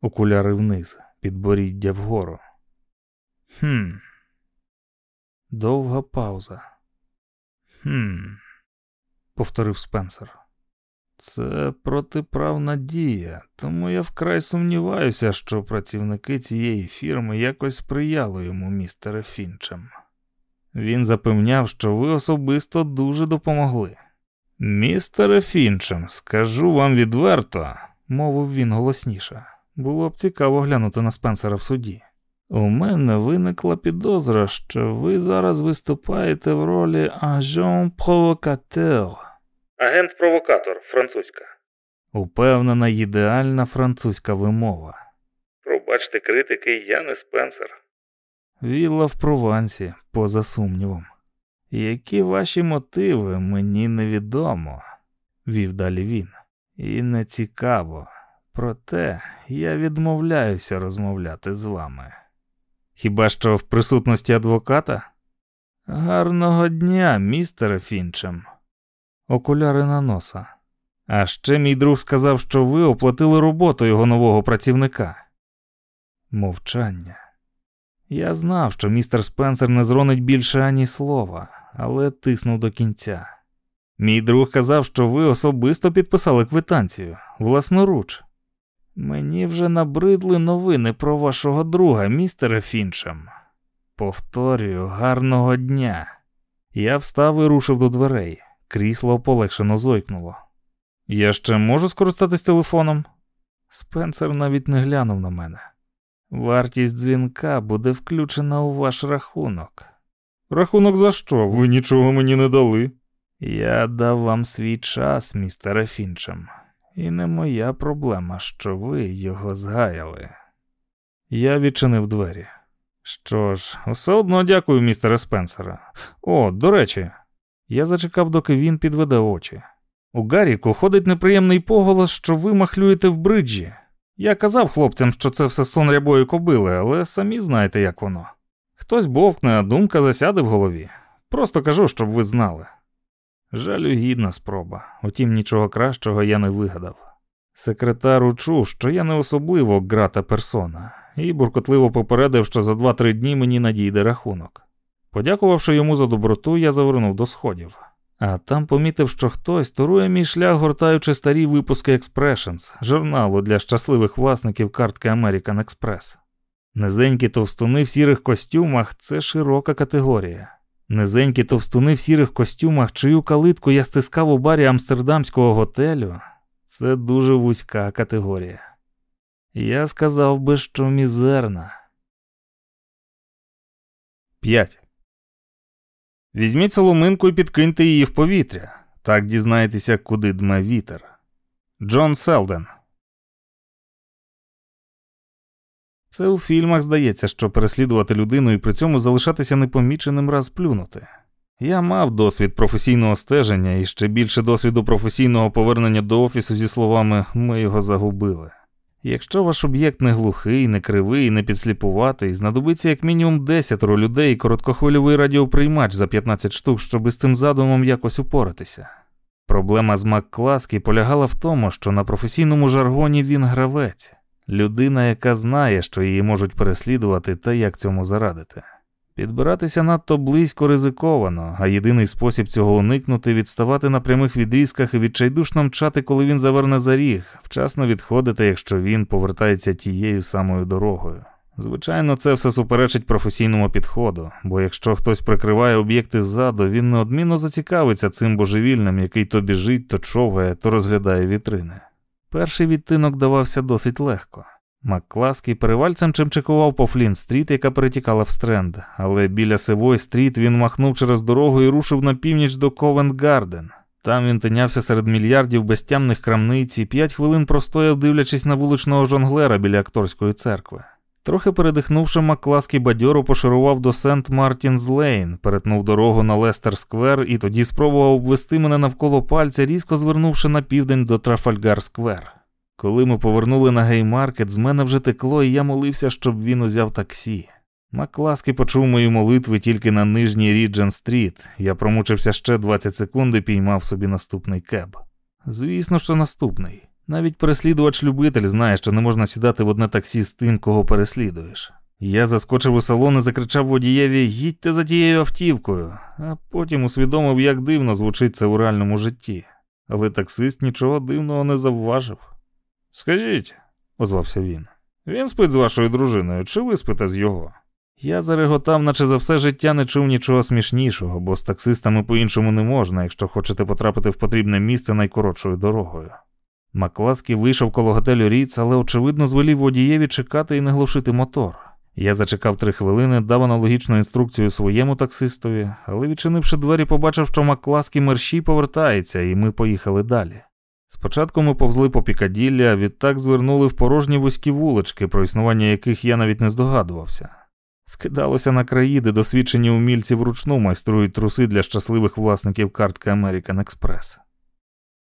Speaker 1: Окуляри вниз, підборіддя вгору. Хм. Довга пауза. Хм, повторив Спенсер. Це протиправна дія, тому я вкрай сумніваюся, що працівники цієї фірми якось сприяли йому, містере Фінчем. Він запевняв, що ви особисто дуже допомогли. Містере Фінчем, скажу вам відверто, мовив він голосніше. Було б цікаво глянути на Спенсера в суді. У мене виникла підозра, що ви зараз виступаєте в ролі агент провокатер.
Speaker 3: Агент-провокатор, французька.
Speaker 1: Упевнена ідеальна французька вимова.
Speaker 3: Пробачте критики, я не Спенсер.
Speaker 1: Вілла в Провансі, поза сумнівом. Які ваші мотиви, мені невідомо, вів далі він. І не цікаво. Проте я відмовляюся розмовляти з вами. Хіба що в присутності адвоката? Гарного дня, містере Фінчем. Окуляри на носа. А ще мій друг сказав, що ви оплатили роботу його нового працівника. Мовчання. Я знав, що містер Спенсер не зронить більше ані слова, але тиснув до кінця. Мій друг казав, що ви особисто підписали квитанцію, власноруч. Мені вже набридли новини про вашого друга, містере Фінчем. Повторюю, гарного дня. Я встав і рушив до дверей. Крісло полегшено зойкнуло. Я ще можу скористатись телефоном? Спенсер навіть не глянув на мене. Вартість дзвінка буде включена у ваш рахунок. Рахунок за що? Ви нічого мені не дали. Я дав вам свій час, містере Фінчем, і не моя проблема, що ви його згаяли. Я відчинив двері. Що ж, все одно дякую, містере Спенсера. О, до речі, я зачекав, доки він підведе очі. У Гарріку ходить неприємний поголос, що ви махлюєте в бриджі. Я казав хлопцям, що це все сон рябої кобили, але самі знаєте, як воно. Хтось бовкне, а думка засяде в голові. Просто кажу, щоб ви знали. Жалюгідна спроба, утім нічого кращого я не вигадав. Секретар учув, що я не особливо грата персона, і буркотливо попередив, що за 2-3 дні мені надійде рахунок. Подякувавши йому за доброту, я завернув до сходів. А там помітив, що хтось торує мій шлях, гортаючи старі випуски Expressions, журналу для щасливих власників картки American Express. Низенькі товстуни в сірих костюмах це широка категорія. Низенькі товстуни в сірих костюмах, чию калитку я стискав у барі Амстердамського готелю, це дуже вузька категорія. Я сказав би, що мізерна. 5. Візьміть соломинку і підкиньте її в повітря. Так дізнаєтеся, куди дме вітер. Джон Селден. Це у фільмах здається, що переслідувати людину і при цьому залишатися непоміченим раз плюнути. Я мав досвід професійного стеження і ще більше досвіду професійного повернення до офісу зі словами ми його загубили. Якщо ваш об'єкт не глухий, не кривий, не підсліпуватий, знадобиться як мінімум десятеро людей і короткохвильовий радіоприймач за 15 штук, щоб із цим задумом якось упоратися. Проблема з Маккласкі полягала в тому, що на професійному жаргоні він гравець, людина, яка знає, що її можуть переслідувати та як цьому зарадити. Підбиратися надто близько ризиковано, а єдиний спосіб цього уникнути відставати на прямих відрізках і відчайдушно мчати, коли він заверне за ріг, вчасно відходити, якщо він повертається тією самою дорогою. Звичайно, це все суперечить професійному підходу, бо якщо хтось прикриває об'єкти ззаду, він неодмінно зацікавиться цим божевільним, який то біжить, то човгає, то розглядає вітрини. Перший відтинок давався досить легко. Макклаский перевальцем чимчикував по Фліт-стріт, яка перетікала в стренд, але біля Савой стріт він махнув через дорогу і рушив на північ до Ковент-Гарден. Там він тинявся серед мільярдів безтямних крамниць і п'ять хвилин простояв, дивлячись на вуличного жонглера біля акторської церкви. Трохи передихнувши, Макклаский бадьоро поширував до Сент Мартінс Лейн, перетнув дорогу на Лестер Сквер і тоді спробував обвести мене навколо пальця, різко звернувши на південь до Трафальгар Сквер. Коли ми повернули на геймаркет, з мене вже текло, і я молився, щоб він узяв таксі. Макласки почув мої молитви тільки на нижній Ріджент Стріт. Я промучився ще 20 секунд і піймав собі наступний кеб. Звісно, що наступний. Навіть переслідувач-любитель знає, що не можна сідати в одне таксі з тим, кого переслідуєш. Я заскочив у салон і закричав водієві їдьте за тією автівкою, а потім усвідомив, як дивно звучить це у реальному житті. Але таксист нічого дивного не завважив. Скажіть, озвався він, він спить з вашою дружиною, чи ви спите з його? Я зареготав, наче за все життя не чув нічого смішнішого, бо з таксистами по-іншому не можна, якщо хочете потрапити в потрібне місце найкоротшою дорогою. Макласки вийшов коло готелю Ріц, але, очевидно, звелів водієві чекати і не глушити мотор. Я зачекав три хвилини, дав аналогічну інструкцію своєму таксистові, але, відчинивши двері, побачив, що Макласки мерщій повертається, і ми поїхали далі. Спочатку ми повзли по Пікаділлі, а відтак звернули в порожні вузькі вулички, про існування яких я навіть не здогадувався. Скидалося на краї, де досвідчені умільці вручну майструють труси для щасливих власників картки American Express.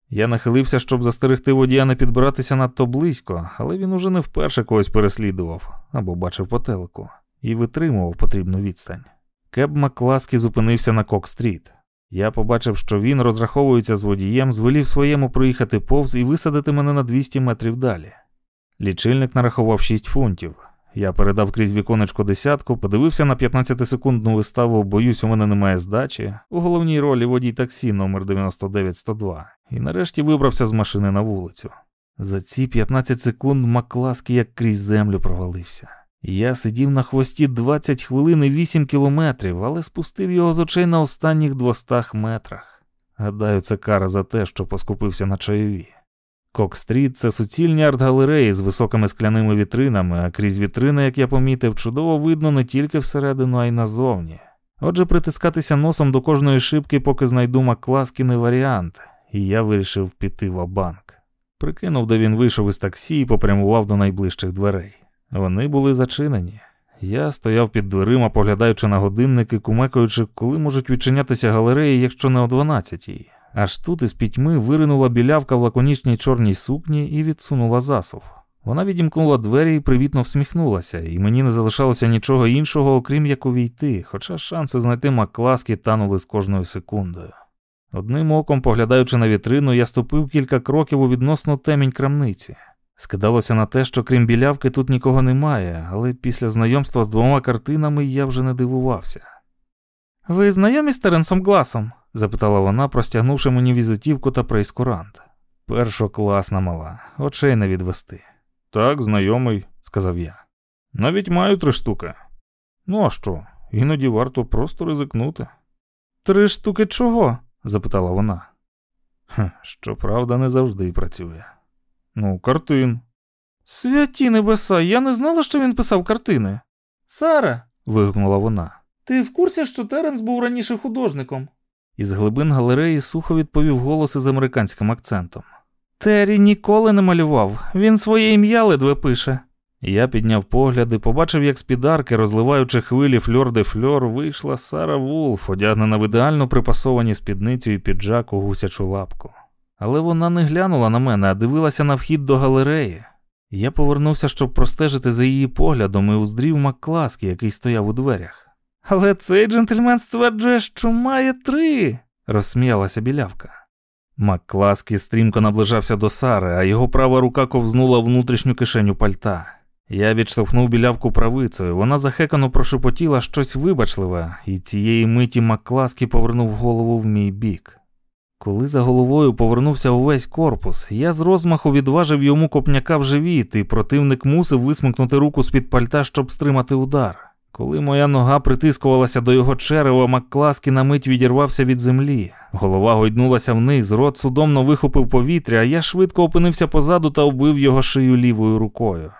Speaker 1: Я нахилився, щоб застерегти водія не підбиратися надто близько, але він уже не вперше когось переслідував або бачив по телеку і витримував потрібну відстань. Кеб Макласкі зупинився на Кок-стріт. Я побачив, що він розраховується з водієм, звелів своєму проїхати повз і висадити мене на 200 метрів далі. Лічильник нарахував 6 фунтів. Я передав крізь віконечко десятку, подивився на 15-секундну виставу Боюсь, у мене немає здачі у головній ролі водій таксі номер 99102 і нарешті вибрався з машини на вулицю. За ці 15 секунд Макласки як крізь землю провалився. Я сидів на хвості 20 хвилин і 8 кілометрів, але спустив його з очей на останніх 200 метрах. Гадаю, це кара за те, що поскупився на чайові. Кок-стріт це суцільні арт-галереї з високими скляними вітринами, а крізь вітрини, як я помітив, чудово видно не тільки всередину, а й назовні. Отже, притискатися носом до кожної шибки, поки знайду Макласки, не варіант, і я вирішив піти в банк. Прикинув, де він вийшов із таксі і попрямував до найближчих дверей. Вони були зачинені. Я стояв під дверима, поглядаючи на годинники, кумекаючи, коли можуть відчинятися галереї, якщо не о 12-й. Аж тут із пітьми виринула білявка в лаконічній чорній сукні і відсунула засув. Вона відімкнула двері і привітно всміхнулася, і мені не залишалося нічого іншого, окрім як увійти, хоча шанси знайти Маккласки танули з кожною секундою. Одним оком, поглядаючи на вітрину, я ступив кілька кроків у відносно темінь крамниці. Скидалося на те, що крім білявки тут нікого немає, але після знайомства з двома картинами я вже не дивувався. Ви знайомі з Теренсом Гласом? запитала вона, простягнувши мені візитівку та прейскурант. Першокласна мала, очей не відвести. Так, знайомий, сказав я. Навіть маю три штуки. Ну, а що? Іноді варто просто ризикнути. Три штуки чого? запитала вона. «Хм, Щоправда, не завжди працює. Ну, картин. Святі небеса, я не знала, що він писав картини. Сара. вигукнула вона. Ти в курсі, що Теренс був раніше художником? Із глибин галереї сухо відповів голос із американським акцентом. Террі ніколи не малював, він своє ім'я ледве пише. Я підняв погляд і побачив, як з підарки, розливаючи хвилі фльор де фльор, вийшла Сара Вулф, одягнена в ідеально припасовані спідницю і піджак у гусячу лапку. Але вона не глянула на мене, а дивилася на вхід до галереї. Я повернувся, щоб простежити за її поглядом, і уздрів Маккласки, який стояв у дверях. Але цей джентльмен стверджує, що має три, розсміялася білявка. Маккласки стрімко наближався до Сари, а його права рука ковзнула внутрішню кишеню пальта. Я відштовхнув білявку правицею, вона захекано прошепотіла щось вибачливе, і цієї миті Маккласки повернув голову в мій бік. Коли за головою повернувся увесь корпус, я з розмаху відважив йому копняка в живіт, і противник мусив висмикнути руку з під пальта, щоб стримати удар. Коли моя нога притискувалася до його черева, Маккласки на мить відірвався від землі. Голова гойднулася вниз, рот судомно вихопив повітря, а я швидко опинився позаду та вбив його шию лівою рукою.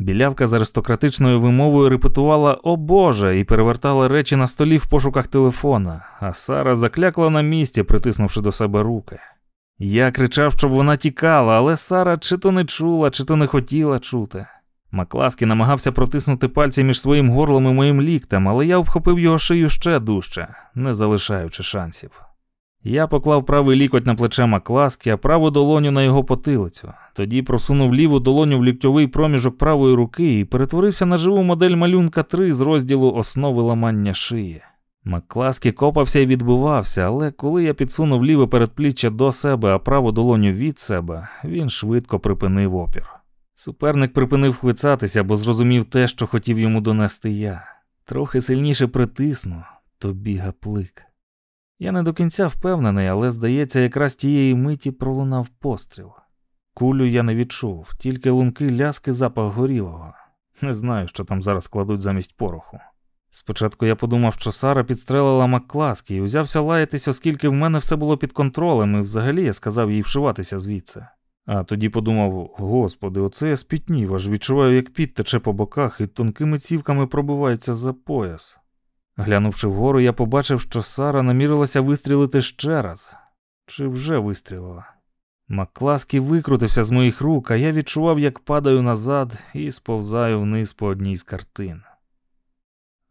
Speaker 1: Білявка з аристократичною вимовою репетувала О Боже і перевертала речі на столі в пошуках телефона, а Сара заклякла на місці, притиснувши до себе руки. Я кричав, щоб вона тікала, але Сара чи то не чула, чи то не хотіла чути. Макласки намагався протиснути пальці між своїм горлом і моїм ліктем, але я обхопив його шию ще дужче, не залишаючи шансів. Я поклав правий лікоть на плече Макласки, а праву долоню на його потилицю. Тоді просунув ліву долоню в ліктьовий проміжок правої руки і перетворився на живу модель малюнка 3 з розділу основи ламання шиї. Макласки копався і відбивався, але коли я підсунув ліве передпліччя до себе, а праву долоню від себе, він швидко припинив опір. Суперник припинив хвицатися, бо зрозумів те, що хотів йому донести я. Трохи сильніше притисну, тобі гаплик. Я не до кінця впевнений, але, здається, якраз тієї миті пролунав постріл. Кулю я не відчув, тільки лунки ляски запах горілого. Не знаю, що там зараз кладуть замість пороху. Спочатку я подумав, що Сара підстрелила Маккласки і узявся лаятись, оскільки в мене все було під контролем, і взагалі я сказав їй вшиватися звідси. А тоді подумав: господи, оце я спітнів, аж відчуваю, як піт тече по боках і тонкими цівками пробивається за пояс. Глянувши вгору, я побачив, що Сара намірилася вистрілити ще раз, чи вже вистрілила. Макласки викрутився з моїх рук, а я відчував, як падаю назад і сповзаю вниз по одній з картин.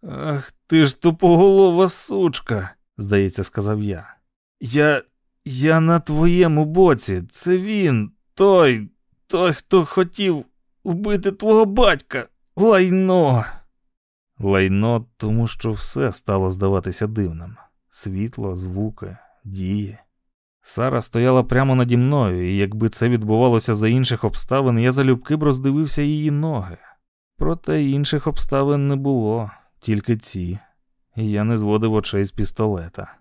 Speaker 1: Ах ти ж тупоголова сучка, здається, сказав я. Я. Я на твоєму боці. Це він, той, той, хто хотів вбити твого батька. Лайно. Лайно, тому що все стало здаватися дивним: світло, звуки, дії. Сара стояла прямо наді мною, і якби це відбувалося за інших обставин, я залюбки б роздивився її ноги. Проте інших обставин не було, тільки ці, і я не зводив очей з пістолета.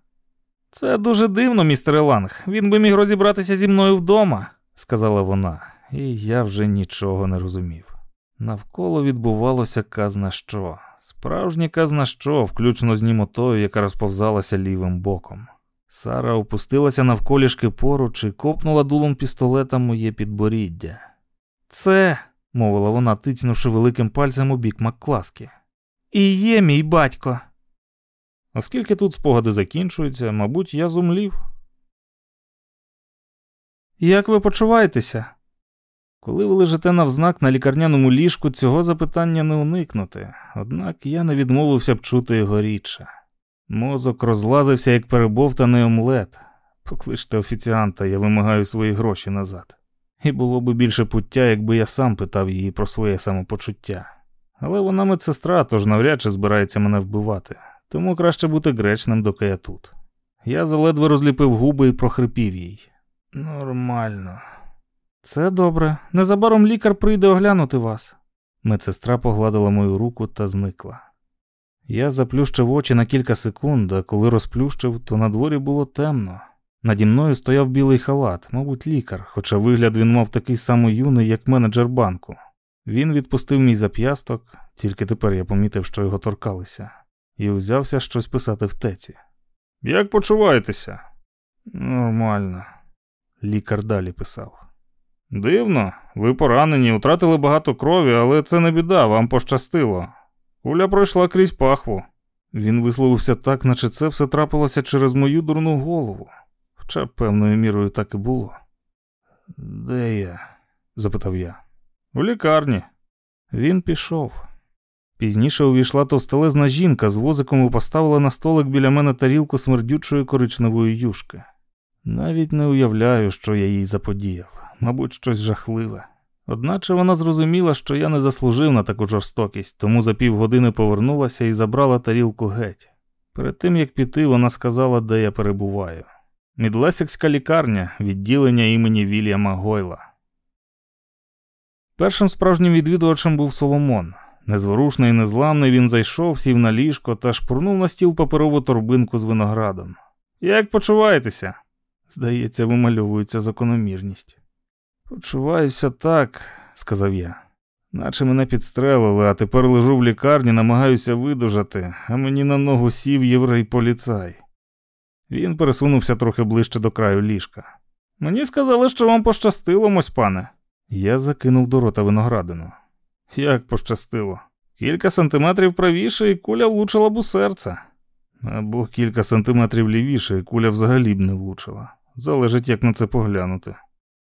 Speaker 1: Це дуже дивно, містер Ланг. Він би міг розібратися зі мною вдома, сказала вона, і я вже нічого не розумів. Навколо відбувалося казна що, справжнє казна що, включно з німотою, яка розповзалася лівим боком. Сара опустилася навколішки поруч і копнула дулом пістолета моє підборіддя. Це, мовила вона, тицнувши великим пальцем у бік Маккласки. І є мій батько. Оскільки тут спогади закінчуються, мабуть, я зумлів. Як ви почуваєтеся? Коли ви лежите навзнак на лікарняному ліжку, цього запитання не уникнути, однак я не відмовився б чути його рідше. Мозок розлазився, як перебовтаний омлет. Покличте офіціанта, я вимагаю свої гроші назад. І було б більше пуття, якби я сам питав її про своє самопочуття. Але вона медсестра, тож навряд чи збирається мене вбивати, тому краще бути гречним, доки я тут. Я заледве розліпив губи і прохрипів їй. Нормально. Це добре. Незабаром лікар прийде оглянути вас. Медсестра погладила мою руку та зникла. Я заплющив очі на кілька секунд, а коли розплющив, то на дворі було темно. Наді мною стояв білий халат, мабуть, лікар, хоча вигляд він мав такий самий юний, як менеджер банку. Він відпустив мій зап'ясток, тільки тепер я помітив, що його торкалися, і взявся щось писати в теці. Як почуваєтеся? Нормально. Лікар далі писав. Дивно, ви поранені, втратили багато крові, але це не біда, вам пощастило. Куля пройшла крізь пахву. Він висловився так, наче це все трапилося через мою дурну голову, хоча певною мірою так і було. Де я? запитав я. У лікарні. Він пішов. Пізніше увійшла товстелезна жінка з возиком і поставила на столик біля мене тарілку смердючої коричневої юшки. Навіть не уявляю, що я їй заподіяв, мабуть, щось жахливе. Одначе вона зрозуміла, що я не заслужив на таку жорстокість, тому за півгодини повернулася і забрала тарілку геть. Перед тим як піти, вона сказала, де я перебуваю. Мідлесекська лікарня, відділення імені Вільяма Гойла. Першим справжнім відвідувачем був Соломон. Незворушний і незламний він зайшов, сів на ліжко та шпурнув на стіл паперову торбинку з виноградом. Як почуваєтеся? Здається, вимальовується закономірність. Почуваюся так, сказав я. Наче мене підстрелили, а тепер лежу в лікарні, намагаюся видужати, а мені на ногу сів єврей поліцай. Він пересунувся трохи ближче до краю ліжка. Мені сказали, що вам пощастило, мось пане. Я закинув до рота виноградину. Як пощастило. Кілька сантиметрів правіше і куля влучила б у серце. Або кілька сантиметрів лівіше, і куля взагалі б не влучила. Залежить, як на це поглянути.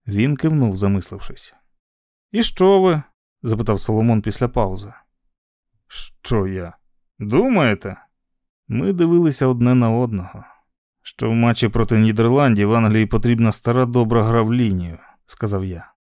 Speaker 1: Він кивнув, замислившись. І що ви? запитав Соломон після паузи. Що я? Думаєте? Ми дивилися одне на одного. Що в матчі проти Нідерландів Англії потрібна стара добра гра в лінію, сказав я.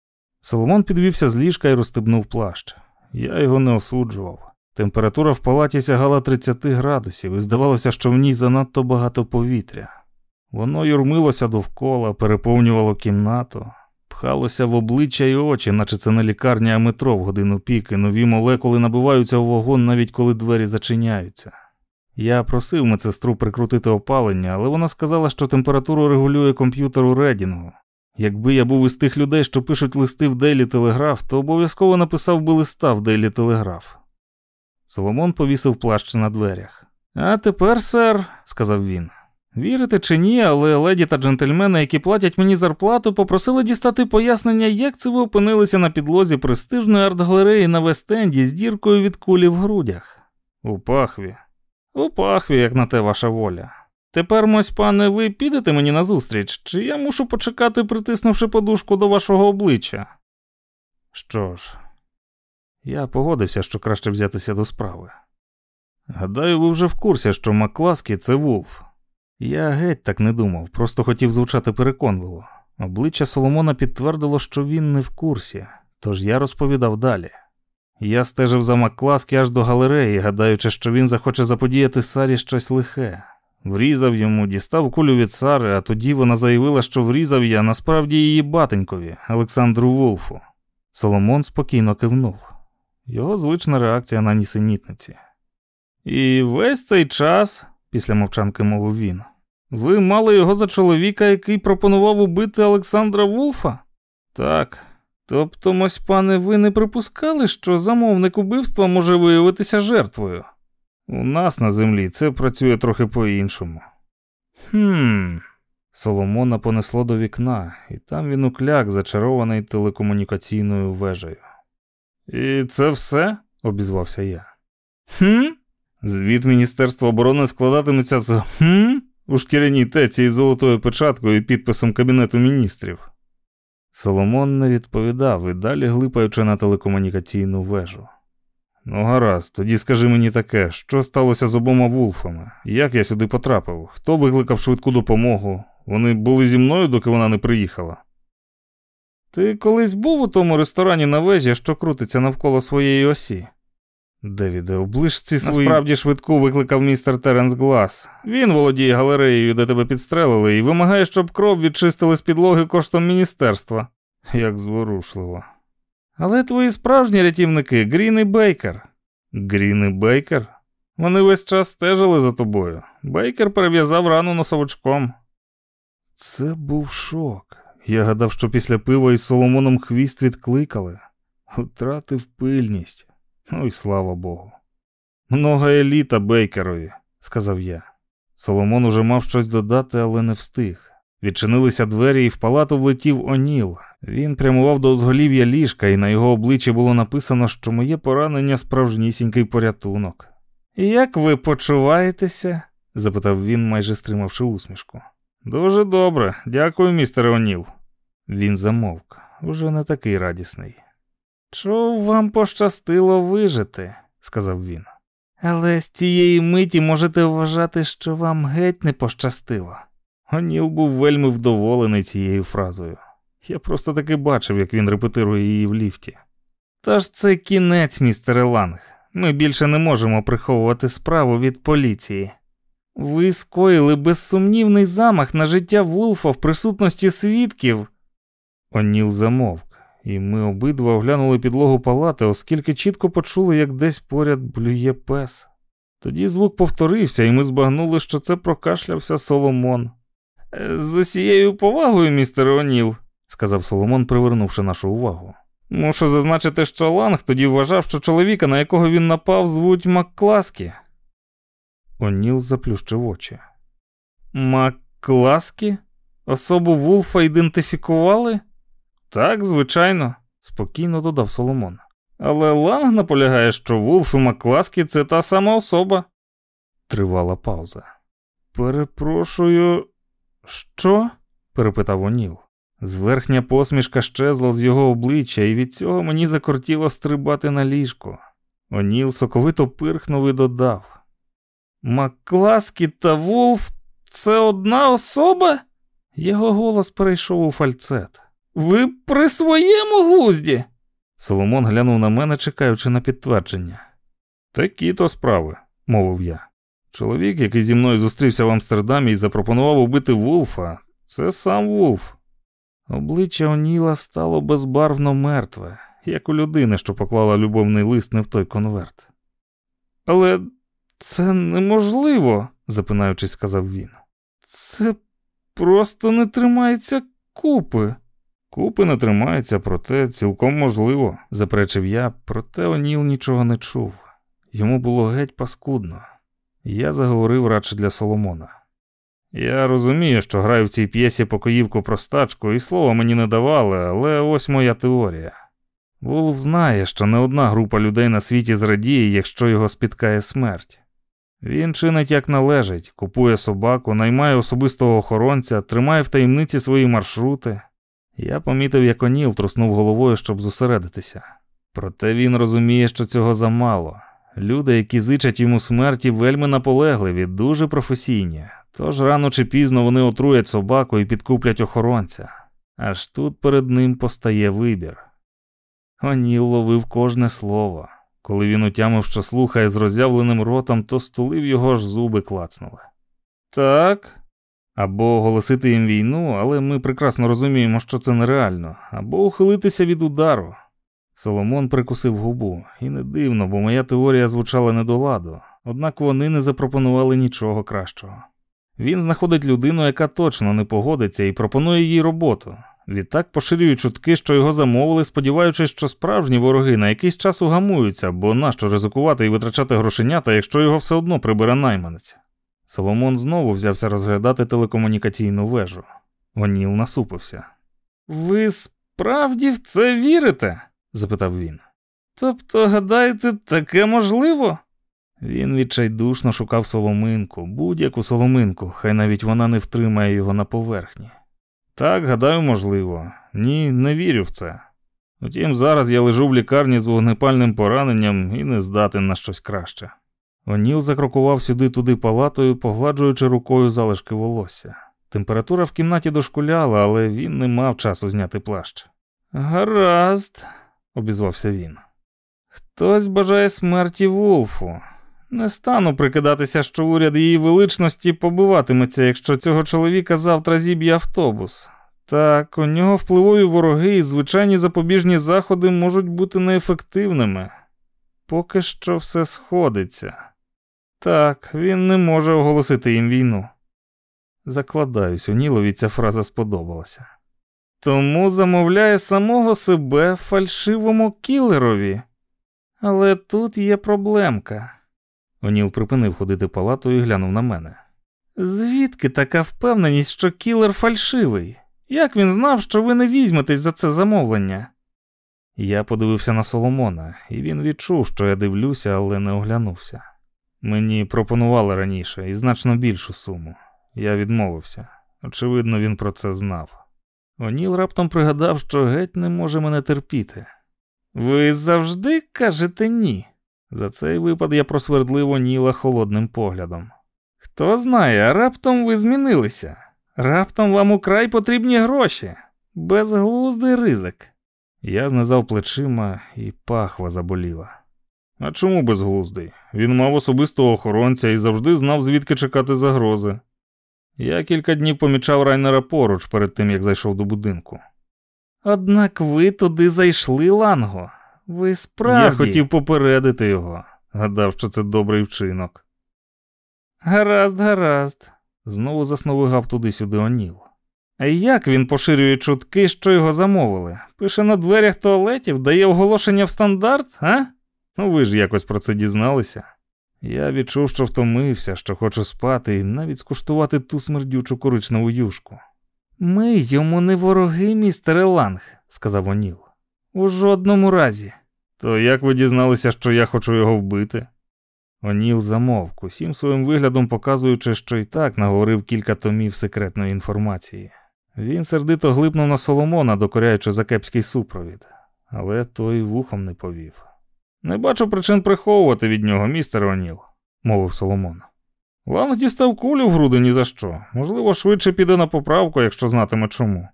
Speaker 1: Соломон підвівся з ліжка і розстебнув плащ. Я його не осуджував. Температура в палаті сягала 30 градусів, і здавалося, що в ній занадто багато повітря. Воно юрмилося довкола, переповнювало кімнату, пхалося в обличчя й очі, наче це не лікарня, а метро в годину піки. Нові молекули набиваються у вагон, навіть коли двері зачиняються. Я просив медсестру прикрутити опалення, але вона сказала, що температуру регулює комп'ютер у редінгу. Якби я був із тих людей, що пишуть листи в Дейлі Телеграф, то обов'язково написав би листа в Дейлі Телеграф. Соломон повісив плащ на дверях. А тепер, сер, сказав він. Вірите чи ні, але леді та джентльмени, які платять мені зарплату, попросили дістати пояснення, як це ви опинилися на підлозі престижної арт-галереї на Вест-Енді з діркою від кулі в грудях. У пахві. У пахві, як на те ваша воля. Тепер, мось пане, ви підете мені назустріч, чи я мушу почекати, притиснувши подушку до вашого обличчя? Що ж, я погодився, що краще взятися до справи. Гадаю, ви вже в курсі, що Макласкі це Вулф. Я геть так не думав, просто хотів звучати переконливо. Обличчя Соломона підтвердило, що він не в курсі, тож я розповідав далі. Я стежив за Макласкі аж до галереї, гадаючи, що він захоче заподіяти Сарі щось лихе. Врізав йому, дістав кулю від Сари, а тоді вона заявила, що врізав я насправді її батенькові, Олександру Вулфу. Соломон спокійно кивнув. Його звична реакція на нісенітниці. І весь цей час, після мовчанки мовив він, ви мали його за чоловіка, який пропонував убити Олександра Вулфа? Так. Тобто, мось пане, ви не припускали, що замовник убивства може виявитися жертвою? У нас на землі це працює трохи по-іншому. Хм. Соломона понесло до вікна, і там він укляк, зачарований телекомунікаційною вежею. І це все? обізвався я. Хм? Звіт Міністерства оборони складатиметься з хм у шкіряній теці із золотою печаткою і підписом Кабінету міністрів. Соломон не відповідав і далі глипаючи на телекомунікаційну вежу. Ну, гаразд, тоді скажи мені таке, що сталося з обома вулфами? Як я сюди потрапив? Хто викликав швидку допомогу? Вони були зі мною, доки вона не приїхала. Ти колись був у тому ресторані на вежі, що крутиться навколо своєї осі? Девіде, оближ ці свої... Насправді швидку викликав містер Теренс Глас. Він володіє галереєю, де тебе підстрелили, і вимагає, щоб кров відчистили з підлоги коштом міністерства. Як зворушливо. Але твої справжні рятівники Грін і Бейкер. Грін і Бейкер? Вони весь час стежили за тобою. Бейкер перев'язав рану носовичком. Це був шок. Я гадав, що після пива із Соломоном хвіст відкликали, втратив пильність. Ну і слава Богу. Много еліта Бейкерові, сказав я. Соломон уже мав щось додати, але не встиг. Відчинилися двері, і в палату влетів Оніл. Він прямував до узголів'я ліжка, і на його обличчі було написано, що моє поранення справжнісінький порятунок. Як ви почуваєтеся? запитав він, майже стримавши усмішку. Дуже добре, дякую, містере Оніл. Він замовк, уже не такий радісний. Чув, вам пощастило вижити, сказав він. Але з цієї миті можете вважати, що вам геть не пощастило. Оніл був вельми вдоволений цією фразою. Я просто таки бачив, як він репетирує її в ліфті. Тож це кінець, містере Ланг. Ми більше не можемо приховувати справу від поліції. Ви скоїли безсумнівний замах на життя Вулфа в присутності свідків. Оніл замовк. І ми обидва оглянули підлогу палати, оскільки чітко почули, як десь поряд блює пес. Тоді звук повторився, і ми збагнули, що це прокашлявся Соломон. «Е, з усією повагою, містер Оніл, сказав Соломон, привернувши нашу увагу. Мушу зазначити, що Ланг тоді вважав, що чоловіка, на якого він напав, звуть Маккласкі. Оніл заплющив очі. Маккласкі? Особу Вулфа ідентифікували? Так, звичайно, спокійно додав Соломон. Але Ланг наполягає, що Вулф і Макласкі це та сама особа. Тривала пауза. Перепрошую, що? перепитав Оніл. Зверхня посмішка щезла з його обличчя, і від цього мені закортіло стрибати на ліжко. Оніл соковито пирхнув і додав. Макласкі та Вулф це одна особа? Його голос перейшов у фальцет. Ви при своєму глузді? Соломон глянув на мене, чекаючи на підтвердження. Такі то справи, мовив я. Чоловік, який зі мною зустрівся в Амстердамі і запропонував убити Вулфа, це сам Вулф. Обличчя Оніла стало безбарвно мертве, як у людини, що поклала любовний лист не в той конверт. Але це неможливо, запинаючись, сказав він. Це просто не тримається купи. Купи не тримається, проте цілком можливо, заперечив я, проте Оніл нічого не чув. Йому було геть паскудно. Я заговорив радше для Соломона. Я розумію, що граю в цій п'єсі покоївку простачку, і слова мені не давали, але ось моя теорія. Вулф знає, що не одна група людей на світі зрадіє, якщо його спіткає смерть. Він чинить як належить, купує собаку, наймає особистого охоронця, тримає в таємниці свої маршрути. Я помітив, як Оніл труснув головою, щоб зосередитися. Проте він розуміє, що цього замало. Люди, які зичать йому смерті, вельми наполегливі, дуже професійні, тож рано чи пізно вони отруять собаку і підкуплять охоронця. Аж тут перед ним постає вибір. Оніл ловив кожне слово. Коли він утямив, що слухає з роззявленим ротом, то стулив його ж зуби клацнули. Так. Або оголосити їм війну, але ми прекрасно розуміємо, що це нереально, або ухилитися від удару. Соломон прикусив губу, і не дивно, бо моя теорія звучала не до ладу, однак вони не запропонували нічого кращого. Він знаходить людину, яка точно не погодиться, і пропонує їй роботу. Відтак поширює чутки, що його замовили, сподіваючись, що справжні вороги на якийсь час угамуються, бо нащо ризикувати і витрачати грошенята, якщо його все одно прибере найманець. Соломон знову взявся розглядати телекомунікаційну вежу. Оніл насупився. Ви справді в це вірите? запитав він. Тобто, гадаєте, таке можливо? Він відчайдушно шукав соломинку, будь-яку соломинку, хай навіть вона не втримає його на поверхні. Так, гадаю, можливо. Ні, не вірю в це. Утім, зараз я лежу в лікарні з вогнепальним пораненням і не здатен на щось краще. Оніл закрокував сюди туди палатою, погладжуючи рукою залишки волосся. Температура в кімнаті дошкуляла, але він не мав часу зняти плащ. Гаразд, обізвався він. Хтось бажає смерті Вулфу. Не стану прикидатися, що уряд її величності побиватиметься, якщо цього чоловіка завтра зіб'є автобус. Так, у нього впливові вороги і звичайні запобіжні заходи можуть бути неефективними. Поки що все сходиться. Так, він не може оголосити їм війну. Закладаюсь, у Нілові ця фраза сподобалася. Тому замовляє самого себе фальшивому кілерові. Але тут є проблемка. Оніл припинив ходити палатою і глянув на мене. Звідки така впевненість, що кілер фальшивий? Як він знав, що ви не візьметесь за це замовлення? Я подивився на Соломона, і він відчув, що я дивлюся, але не оглянувся. Мені пропонували раніше і значно більшу суму. Я відмовився. Очевидно, він про це знав. Оніл раптом пригадав, що геть не може мене терпіти. Ви завжди кажете ні. За цей випад я просвердлив Оніла холодним поглядом. Хто знає, раптом ви змінилися. Раптом вам украй потрібні гроші. Безглуздий ризик. Я знизав плечима і пахва заболіла. А чому безглуздий? Він мав особистого охоронця і завжди знав, звідки чекати загрози. Я кілька днів помічав Райнера поруч перед тим, як зайшов до будинку. Однак ви туди зайшли, Ланго. Ви справді. Я хотів попередити його, гадав, що це добрий вчинок. Гаразд, гаразд, знову засновигав туди-сюди Оніл. А як він поширює чутки, що його замовили? Пише на дверях туалетів, дає оголошення в стандарт, а? Ну ви ж якось про це дізналися. Я відчув, що втомився, що хочу спати і навіть скуштувати ту смердючу коричневу юшку. Ми йому не вороги, містере Ланг, сказав Оніл. У жодному разі. То як ви дізналися, що я хочу його вбити? Оніл замовк, усім своїм виглядом показуючи, що і так наговорив кілька томів секретної інформації. Він сердито глипнув на Соломона, докоряючи за кепський супровід, але той вухом не повів. Не бачу причин приховувати від нього, містер Оніл, мовив Соломон. Ланг дістав кулю в груди ні за що. Можливо, швидше піде на поправку, якщо знатиме чому.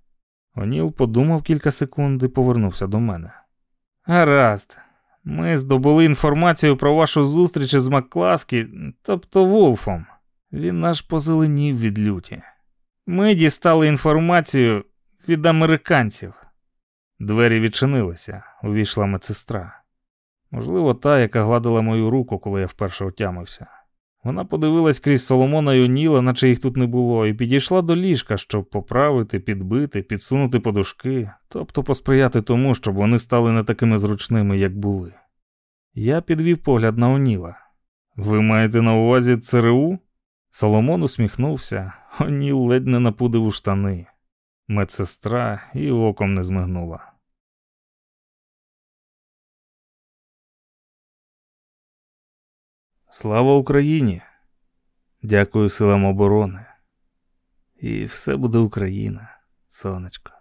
Speaker 1: Оніл подумав кілька секунд і повернувся до мене. Гаразд, ми здобули інформацію про вашу зустріч із Маккласкі, тобто Вулфом. Він наш позеленів від люті. Ми дістали інформацію від американців. Двері відчинилися, увійшла медсестра. Можливо, та, яка гладила мою руку, коли я вперше отямився. Вона подивилась крізь Соломона й Оніла, наче їх тут не було, і підійшла до ліжка, щоб поправити, підбити, підсунути подушки, тобто посприяти тому, щоб вони стали не такими зручними, як були. Я підвів погляд на Оніла. Ви маєте на увазі ЦРУ? Соломон усміхнувся, Оніл ледь не напудив у штани. Медсестра і оком не змигнула. Слава Україні! Дякую силам оборони. І все буде Україна, сонечко.